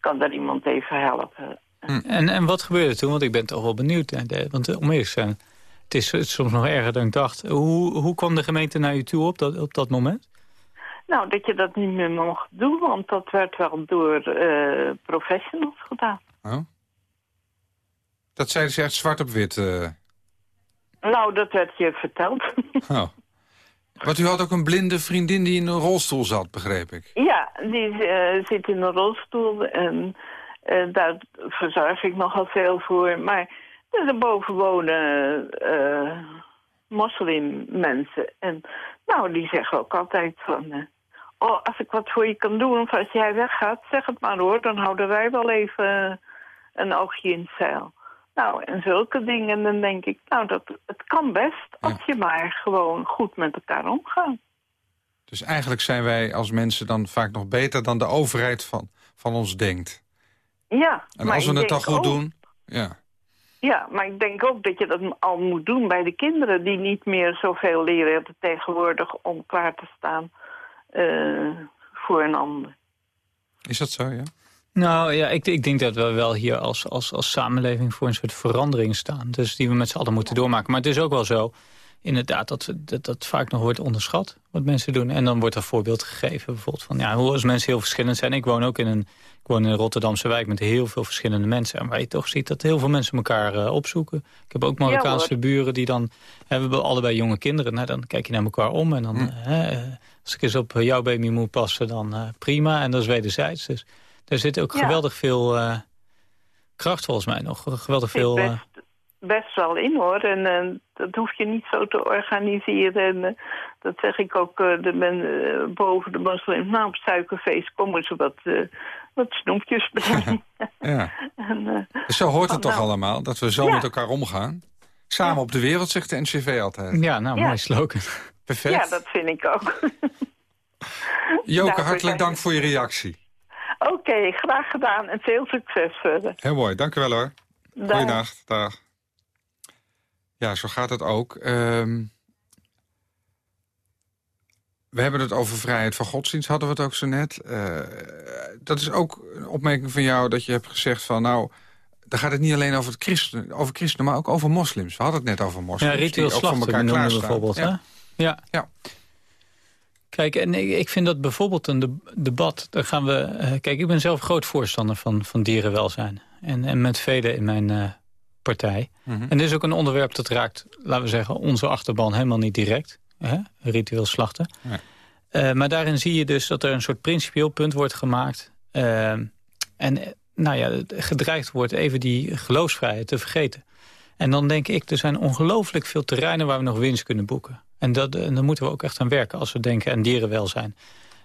kan daar iemand even helpen? Hm. En, en wat gebeurde toen? Want ik ben toch wel benieuwd. Want om eerlijk te zijn, het is soms nog erger dan ik dacht. Hoe, hoe kwam de gemeente naar u toe op dat, op dat moment? Nou, dat je dat niet meer mocht doen, want dat werd wel door uh, professionals gedaan. Oh. Dat zeiden ze echt zwart op wit? Uh... Nou, dat werd je verteld. Oh. Want u had ook een blinde vriendin die in een rolstoel zat, begreep ik. Ja, die uh, zit in een rolstoel en daar verzorg ik nogal veel voor. Maar daarboven wonen moslimmensen. En nou, die zeggen ook altijd van oh, als ik wat voor je kan doen, of als jij weggaat, zeg het maar hoor. Dan houden wij wel even een oogje in het zeil. Nou, en zulke dingen, dan denk ik, nou, dat, het kan best als je maar gewoon goed met elkaar omgaat. Dus eigenlijk zijn wij als mensen dan vaak nog beter dan de overheid van, van ons denkt. Ja. En als we het dan goed doen, ja. Ja, maar ik denk ook dat je dat al moet doen bij de kinderen... die niet meer zoveel leren tegenwoordig om klaar te staan uh, voor een ander. Is dat zo, ja? Nou ja, ik, ik, denk dat we wel hier als, als, als samenleving voor een soort verandering staan. Dus die we met z'n allen moeten doormaken. Maar het is ook wel zo, inderdaad, dat, dat dat vaak nog wordt onderschat. Wat mensen doen. En dan wordt er voorbeeld gegeven bijvoorbeeld van... ja, hoe als mensen heel verschillend zijn. Ik woon ook in een, ik woon in een Rotterdamse wijk met heel veel verschillende mensen. En waar je toch ziet dat heel veel mensen elkaar uh, opzoeken. Ik heb ook Marokkaanse buren die dan... Hè, we hebben allebei jonge kinderen. Nou, dan kijk je naar elkaar om en dan... Hm. Hè, als ik eens op eh, jouw baby moet passen, dan uh, prima. En dat is wederzijds. Dus daar zit ook geweldig veel uh, kracht volgens mij nog. Geweldig veel... Best, best, wel in hoor. En dat hoef je niet zo te organiseren. En dat zeg ik ook de men, boven de moslims. Nou, op suikerfeest komen ze wat, wat snoepjes brengen. ja. en, zo hoort het toch nou, allemaal, dat we zo met elkaar omgaan? Samen op de wereld, zegt de NCV altijd. Ja, nou, mooi slogan. Perfect. Ja, dat vind ik ook. Joke, nou, hartelijk dank voor je reactie. Oké, graag gedaan en veel succes verder. Heel mooi, dank u wel hoor. Dag. dag. Ja, zo gaat het ook. Um, we hebben het over vrijheid van godsdienst, hadden we het ook zo net. Uh, dat is ook een opmerking van jou dat je hebt gezegd van... nou, dan gaat het niet alleen over, het christen, over christenen, maar ook over moslims. We hadden het net over moslims. Ja, ritueel slachten bijvoorbeeld. Ja. Ja. ja. Kijk, en ik vind dat bijvoorbeeld een debat, daar gaan we... Uh, kijk, ik ben zelf groot voorstander van, van dierenwelzijn. En, en met velen in mijn uh, partij. Mm En dit is ook een onderwerp dat raakt, laten we zeggen, onze achterban helemaal niet direct. Hè? Ritueel slachten. Uh, maar daarin zie je dus dat er een soort principieel punt wordt gemaakt. en nou ja, gedreigd wordt even die geloofsvrijheid te vergeten. En dan denk ik, er zijn ongelooflijk veel terreinen waar we nog winst kunnen boeken. En, dat, daar moeten we ook echt aan werken als we denken aan dierenwelzijn.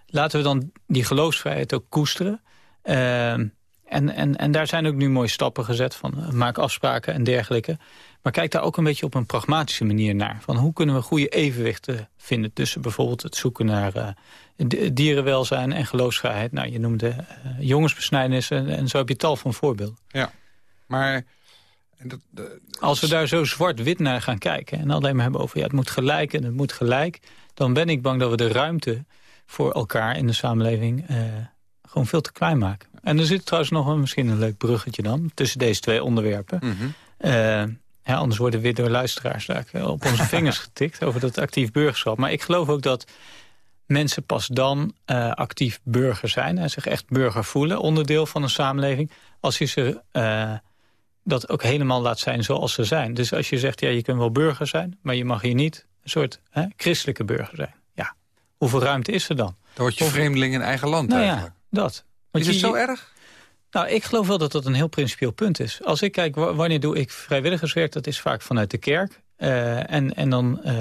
Laten we dan die geloofsvrijheid ook koesteren. Uh, en, en, en daar zijn ook nu mooie stappen gezet van uh, maak afspraken en dergelijke. Maar kijk daar ook een beetje op een pragmatische manier naar. Van hoe kunnen we goede evenwichten vinden tussen bijvoorbeeld het zoeken naar uh, dierenwelzijn en geloofsvrijheid. Nou, je noemde uh, jongensbesnijdenissen en, en zo heb je tal van voorbeelden. Ja, maar als we daar zo zwart-wit naar gaan kijken... en alleen maar hebben over ja, het moet gelijk en het moet gelijk... dan ben ik bang dat we de ruimte voor elkaar in de samenleving... Eh, gewoon veel te klein maken. En er zit trouwens nog een, misschien een leuk bruggetje dan... tussen deze twee onderwerpen. Mhm. Eh, anders worden we weer door luisteraars op onze vingers getikt... over dat actief burgerschap. Maar ik geloof ook dat mensen pas dan uh, actief burger zijn... en zich echt burger voelen, onderdeel van een samenleving... als je ze dat ook helemaal laat zijn zoals ze zijn. Dus als je zegt, ja, je kunt wel burger zijn... maar je mag hier niet een soort hè, christelijke burger zijn. Ja, hoeveel ruimte is er dan? Dan word je vreemdeling in eigen land nou eigenlijk. Ja, dat. is het zo erg? Nou, ik geloof wel dat dat een heel principieel punt is. Als ik kijk, wanneer doe ik vrijwilligerswerk, dat is vaak vanuit de kerk. Uh, en, en dan, uh,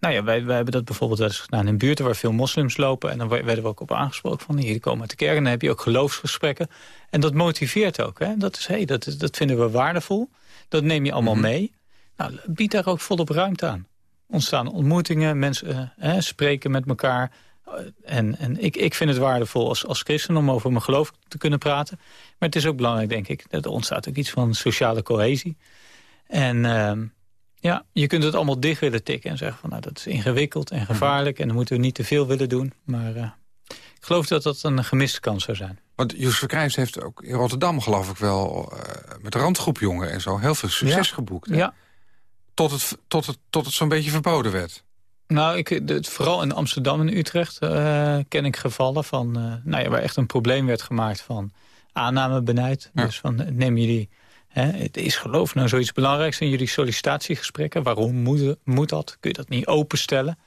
nou ja, wij, wij hebben dat bijvoorbeeld wel eens gedaan in buurten waar veel moslims lopen. En dan werden we ook op aangesproken van, hier komen uit de kerk. En dan heb je ook geloofsgesprekken. En dat motiveert ook. Hè? Dat, is, hey, dat, dat vinden we waardevol. Dat neem je allemaal mhm. mee. Nou, bied daar ook volop ruimte aan. Ontstaan ontmoetingen, mensen uh, spreken met elkaar. En, en ik, ik vind het waardevol als, als christen om over mijn geloof te kunnen praten. Maar het is ook belangrijk, denk ik. Dat er ontstaat ook iets van sociale cohesie. En ehm, ja, je kunt het allemaal dicht willen tikken en zeggen van nou dat is ingewikkeld en gevaarlijk en dan moeten we niet te veel willen doen. Maar uh, ik geloof dat dat een gemiste kans zou zijn. Want Jozef Krijs heeft ook in Rotterdam geloof ik wel uh, met randgroep jongen en zo heel veel succes geboekt. Ja. Tot het, tot het, tot het zo'n beetje verboden werd. Nou, ik, het, vooral in Amsterdam en Utrecht uh, ken ik gevallen van, nou ja, waar echt een probleem werd gemaakt van aannamebeleid. Dus van neem het is geloof nou zoiets belangrijks in jullie sollicitatiegesprekken. Waarom moet, moet dat? Kun je dat niet openstellen?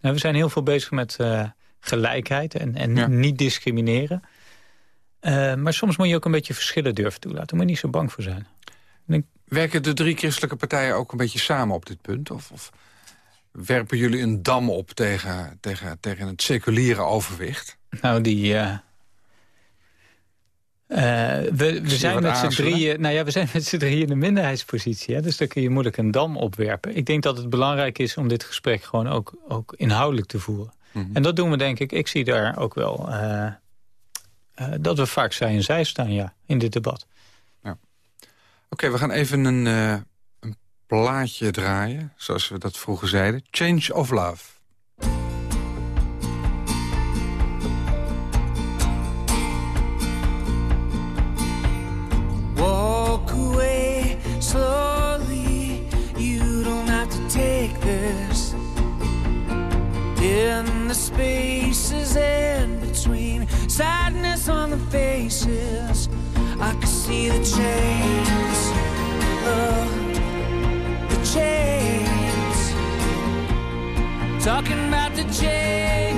Nou, we zijn heel veel bezig met uh, gelijkheid en, en niet discrimineren. Uh, maar soms moet je ook een beetje verschillen durven toelaten. Daar moet je niet zo bang voor zijn. Denk... Werken de drie christelijke partijen ook een beetje samen op dit punt? Of, of werpen jullie een dam op tegen, tegen, tegen het seculiere overwicht? Nou, die, uh, uh, we, we zijn met z'n drieën, nou ja, we zijn met z'n drieën in de minderheidspositie. Hè? Dus dan kun je moeilijk een dam opwerpen. Ik denk dat het belangrijk is om dit gesprek gewoon ook, ook inhoudelijk te voeren. Mhm. En dat doen we denk ik. Ik zie daar ook wel uh, uh, dat we vaak zij en zij staan, ja, in dit debat. Ja. Oké, okay, we gaan even een, een plaatje draaien, zoals we dat vroeger zeiden. Change of Love. In the spaces in between. Sadness on the faces. I could see the chains. Uh, the chains. Talking about the chains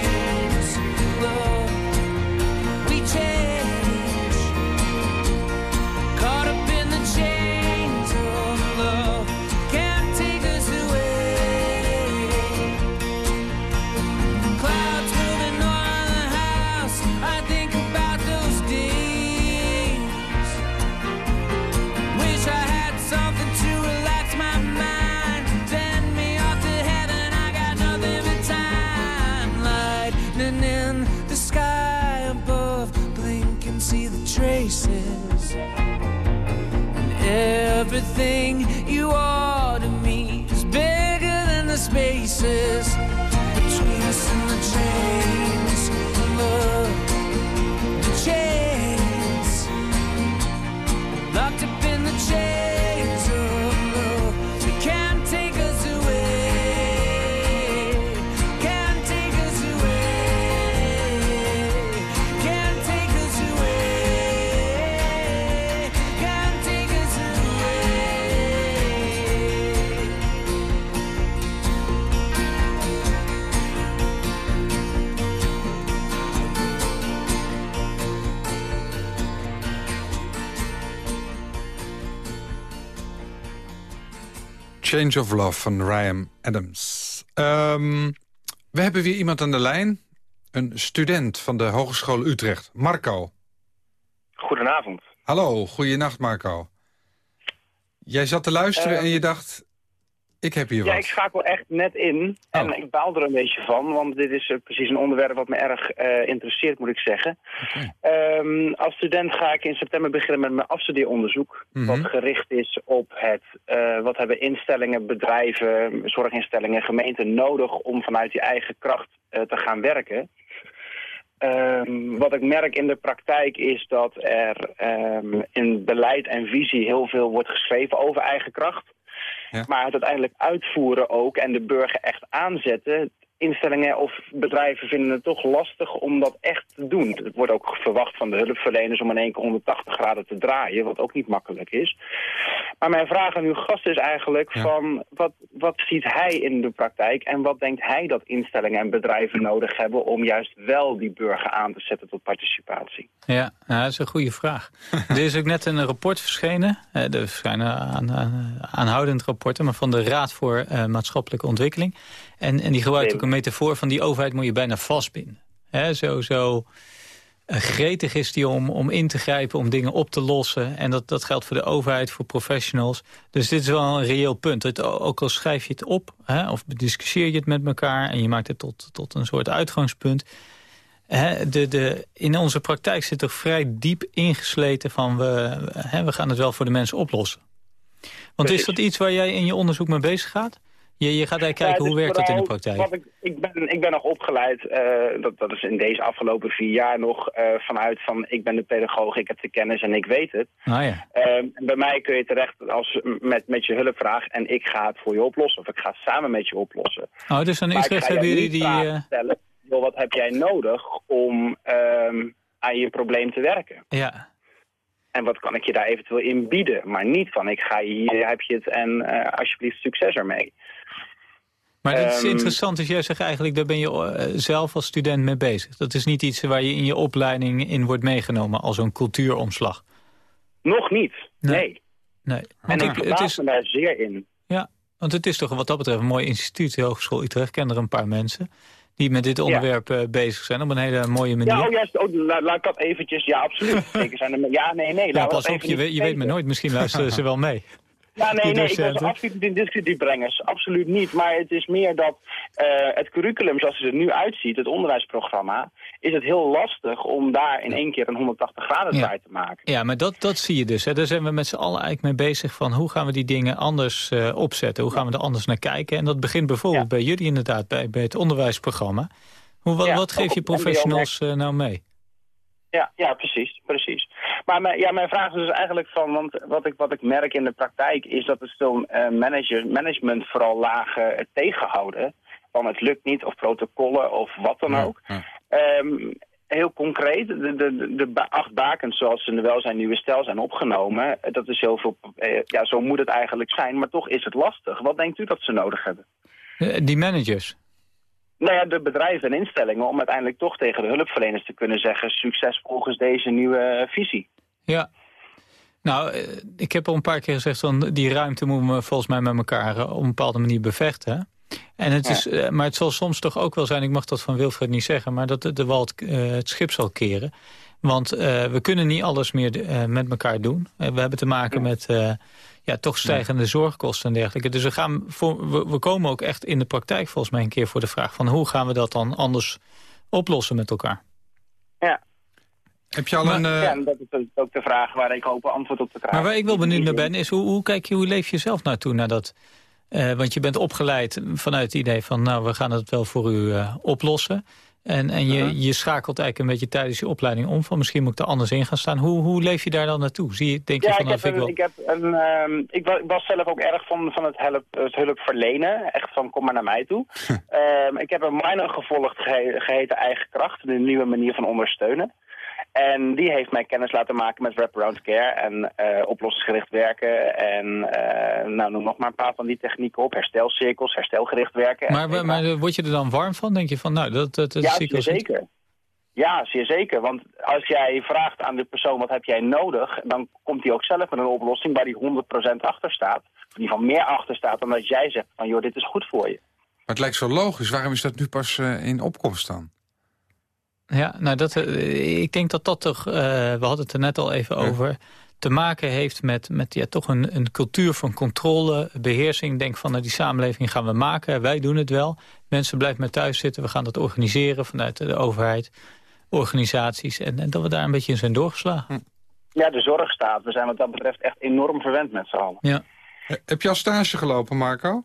Change of Love van Ryan Adams. Ehm, we hebben weer iemand aan de lijn. Een student van de Hogeschool Utrecht. Marco. Goedenavond. Hallo, goeienacht Marco. Jij zat te luisteren en je dacht... Ik heb hier Ja, wat. ik schakel echt net in. En Oh. ik baal er een beetje van, want dit is eh, precies een onderwerp wat me erg eh, interesseert, moet ik zeggen. Ehm, als student ga ik in september beginnen met mijn afstudeeronderzoek. Mhm. Wat gericht is op het, eh, wat hebben instellingen, bedrijven, zorginstellingen, gemeenten nodig om vanuit die eigen kracht te gaan werken. Ehm, wat ik merk in de praktijk is dat er ehm, in beleid en visie heel veel wordt geschreven over eigen kracht. Maar het uiteindelijk uitvoeren ook en de burger echt aanzetten instellingen of bedrijven vinden het toch lastig om dat echt te doen. Het wordt ook verwacht van de hulpverleners om in één keer 180 graden te draaien, wat ook niet makkelijk is. Maar mijn vraag aan uw gast is eigenlijk van, wat, wat ziet hij in de praktijk en wat denkt hij dat instellingen en bedrijven nodig hebben om juist wel die burger aan te zetten tot participatie? Ja, nou, dat is een goede vraag. er is ook net een rapport verschenen, er verschijnen aan, aan, aanhoudend rapporten, maar van de Raad voor uh, Maatschappelijke Ontwikkeling. En, en die gebruikt ook een metafoor van die overheid moet je bijna vastbinden. He, zo, zo uh, gretig is die om, om in te grijpen, om dingen op te lossen. En dat, dat geldt voor de overheid, voor professionals. Dus dit is wel een reëel punt. Het, ook al schrijf je het op, hè, of discussieer je het met elkaar... en je maakt het tot, tot een soort uitgangspunt... De, de, in onze praktijk zit er vrij diep ingesleten van... we, we gaan het wel voor de mensen oplossen. Want is dat iets waar jij in je onderzoek mee bezig gaat? Je, je gaat eigenlijk kijken hoe werkt het in de praktijk. Ik, ik, ben, ik ben nog opgeleid, uh, dat, dat is in deze afgelopen vier jaar nog, uh, vanuit van ik ben de pedagoog, ik heb de kennis en ik weet het. Ah, ja. uh, bij mij kun je terecht als, met, met je hulpvraag en ik ga het voor je oplossen. Of ik ga het samen met je oplossen. Oh, dus aan Utrecht hebben jullie die... Stellen, wat heb jij nodig om um, aan je probleem te werken? Ja. En wat kan ik je daar eventueel in bieden? Maar niet van, ik ga je hier, heb je het en alsjeblieft succes ermee. Maar dat is um, interessant, dus jij zegt eigenlijk, daar ben je uh, zelf als student mee bezig. Dat is niet iets waar je in je opleiding in wordt meegenomen als een cultuuromslag. Nog niet, nee. nee. nee. Want en ik, het is me daar zeer in. Ja, want het is toch wat dat betreft een mooi instituut, de Hogeschool Utrecht. Ik ken er een paar mensen die met dit onderwerp ja. uh, bezig zijn op een hele mooie manier. Ja, oh, juist, oh, laat, laat ik dat eventjes, ja absoluut. Zeker zijn er, ja, nee, nee. Ja, pas op, je, weet, je weet me nooit, misschien luisteren ze wel mee. Ja, nee, nee, ik was absoluut niet in discussiebrengers. Absoluut niet. Maar het is meer dat uh, het curriculum zoals het er nu uitziet, het onderwijsprogramma, is het heel lastig om daar in één keer een 180 graden draai ja. te maken. Ja, maar dat, dat zie je dus. Hè. Daar zijn we met z'n allen eigenlijk mee bezig van hoe gaan we die dingen anders uh, opzetten? Hoe gaan we er anders naar kijken? En dat begint bijvoorbeeld ja. bij jullie inderdaad, bij, bij het onderwijsprogramma. Hoe, wat, ja, wat geef je professionals uh, nou mee? Ja, ja, precies, precies. Maar mijn, ja, mijn vraag is dus eigenlijk van, want wat ik, wat ik merk in de praktijk is dat er veel uh, manager, management vooral laag uh, tegenhouden. Van het lukt niet, of protocollen, of wat dan ook. Ja, ja. Um, heel concreet, de, de, de acht bakens zoals ze in de welzijn nieuwe stijl zijn opgenomen, dat is heel veel, uh, ja, zo moet het eigenlijk zijn, maar toch is het lastig. Wat denkt u dat ze nodig hebben? Die managers? Nou ja, de bedrijven en instellingen om uiteindelijk toch tegen de hulpverleners te kunnen zeggen... succes volgens deze nieuwe visie. Ja. Nou, ik heb al een paar keer gezegd... van die ruimte moeten we volgens mij met elkaar op een bepaalde manier bevechten. En het is. Maar het zal soms toch ook wel zijn, ik mag dat van Wilfred niet zeggen... maar dat de, de wal het, het schip zal keren. Want uh, we kunnen niet alles meer uh, met elkaar doen. we hebben te maken ja. met ja, toch stijgende zorgkosten en dergelijke. Dus we, gaan voor, we, we, komen ook echt in de praktijk volgens mij een keer voor de vraag... van hoe gaan we dat dan anders oplossen met elkaar? Ja. Heb je al maar, een... Uh... Ja, dat is ook de vraag waar ik hoop antwoord op te krijgen. Maar waar ik wel benieuwd naar ben, is hoe, hoe kijk je, hoe leef je zelf naartoe naar dat... Uh, want je bent opgeleid vanuit het idee van, nou, we gaan het wel voor u uh, oplossen. En, en je, uh -huh. je schakelt eigenlijk een beetje tijdens je opleiding om... van misschien moet ik er anders in gaan staan. Hoe, hoe leef je daar dan naartoe? Zie je, denk ja, je van, ik, heb ik, een, wel... ik, heb een, um, ik, was, ik, was, zelf ook erg van, van het, hulp, het hulp verlenen. Echt van, kom maar naar mij toe. um, ik heb een minor gevolgd ge, geheten Eigen Kracht. De nieuwe manier van ondersteunen. En die heeft mij kennis laten maken met wraparound care en uh, oplossingsgericht werken. En uh, nou, noem nog maar een paar van die technieken op. Herstelcirkels, herstelgericht werken. Maar, maar, maar word je er dan warm van? Denk je van, nou, dat, dat, dat ja, zeer zeker. Ja, zeer zeker. Want als jij vraagt aan de persoon wat heb jij nodig... dan komt hij ook zelf met een oplossing waar hij 100% achter staat. Of in ieder geval meer achter staat dan dat jij zegt van... joh, dit is goed voor je. Maar het lijkt zo logisch. Waarom is dat nu pas uh, in opkomst dan? Ja, nou dat, uh, ik denk dat dat toch, uh, we hadden het er net al even ja. over, te maken heeft met, met ja, toch een, een cultuur van controle, beheersing. Denk van, nou, die samenleving gaan we maken, wij doen het wel. Mensen blijven maar thuis zitten, we gaan dat organiseren vanuit de overheid, organisaties. En, en dat we daar een beetje in zijn doorgeslagen. Ja, de zorgstaat. We zijn wat dat betreft echt enorm verwend met z'n allen. Ja. Heb je al stage gelopen, Marco?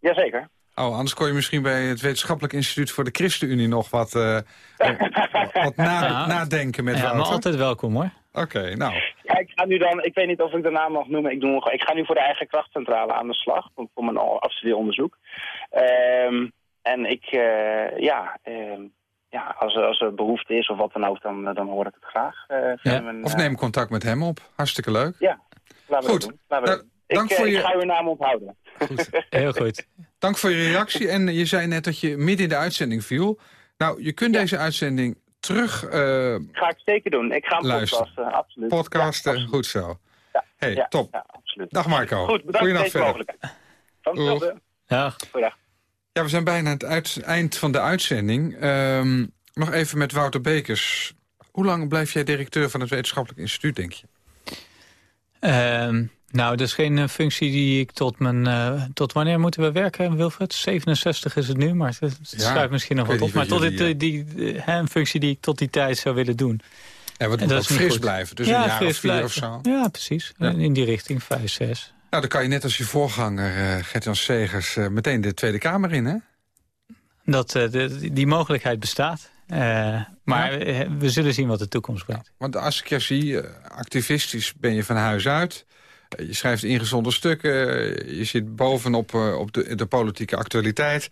Jazeker. Oh, anders kon je misschien bij het Wetenschappelijk Instituut voor de ChristenUnie nog wat, uh, wat na, nadenken met ja, Wouter. maar altijd welkom hoor. Oké, okay, nou. Ja, ik ga nu dan, ik weet niet of ik de naam mag noemen, ik, doe nog, ik ga nu voor de eigen krachtcentrale aan de slag, voor mijn afstudeeronderzoek. Um, en ik, eh, ja, ehm, ja als, als er behoefte is of wat dan ook, dan, dan hoor ik het graag. eh, Ja. mijn, Of eh, neem contact met hem op. Hartstikke leuk. Ja, laten we Goed. dat doen. Laten we Nou, doen. dank ik, voor eh, je- ik ga uw naam onthouden. Heel goed. Dank voor je reactie. En je zei net dat je midden in de uitzending viel. Nou, je kunt deze uitzending terug eh, Ga ik zeker doen. Ik ga hem podcasten, absoluut. podcasten. Ja, absoluut. Goed zo. Ja, hey, ja, top. Ja, absoluut. Dag Marco. Goed, bedankt voor Goeiedag deze mogelijkheid. Dag. Goeiedag. Ja, we zijn bijna aan het uit- eind van de uitzending. Ehm, nog even met Wouter Bekers. Hoe lang blijf jij directeur van het Wetenschappelijk Instituut, denk je? Ehm, nou, dat is geen eh, functie die ik tot mijn... eh, tot wanneer moeten we werken, Wilfred? 67 is het nu, maar het, het Ja, schuift misschien nog wat op. Maar tot dit, die, eh, hè, een functie die ik tot die tijd zou willen doen. En wat En moet dat ook is niet fris goed. blijven. Dus ja, een jaar of vier blijven. of zo. Ja, precies. Ja. In die richting, 5, 6. Nou, dan kan je net als je voorganger eh Gert-Jan Segers... meteen de Tweede Kamer in, hè? Dat, de- die mogelijkheid bestaat. Maar we zullen zien wat de toekomst brengt. Want als ik je zie, activistisch ben je van huis uit. Je schrijft ingezonde stukken. eh, Je zit bovenop eh, op de, de politieke actualiteit.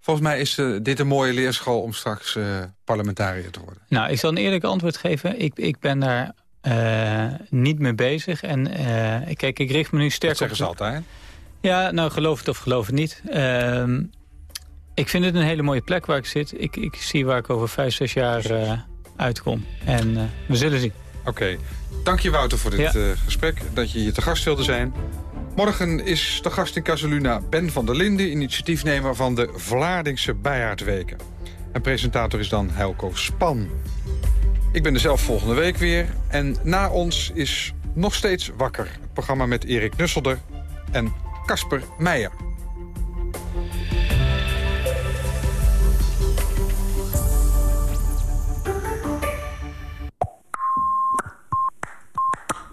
Volgens mij is eh, dit een mooie leerschool om straks parlementariër te worden. Nou, ik zal een eerlijk antwoord geven. Ik, ik ben daar niet mee bezig. En kijk, ik richt me nu sterk Dat zeggen ze altijd. Ja, nou, geloof het of geloof het niet. Ehm, ik vind het een hele mooie plek waar ik zit. Ik, ik zie waar ik over vijf, zes jaar uitkom. En we zullen zien. Oké. Dank je Wouter voor dit Ja. eh, gesprek. Dat je hier te gast wilde zijn. Morgen is de gast in Casaluna Ben van der Linden... initiatiefnemer van de Vlaardingse Bijaardweken. En presentator is dan Helco Span. Ik ben er zelf volgende week weer. En na ons is nog steeds wakker. Het programma met Erik Nusselder en Casper Meijer.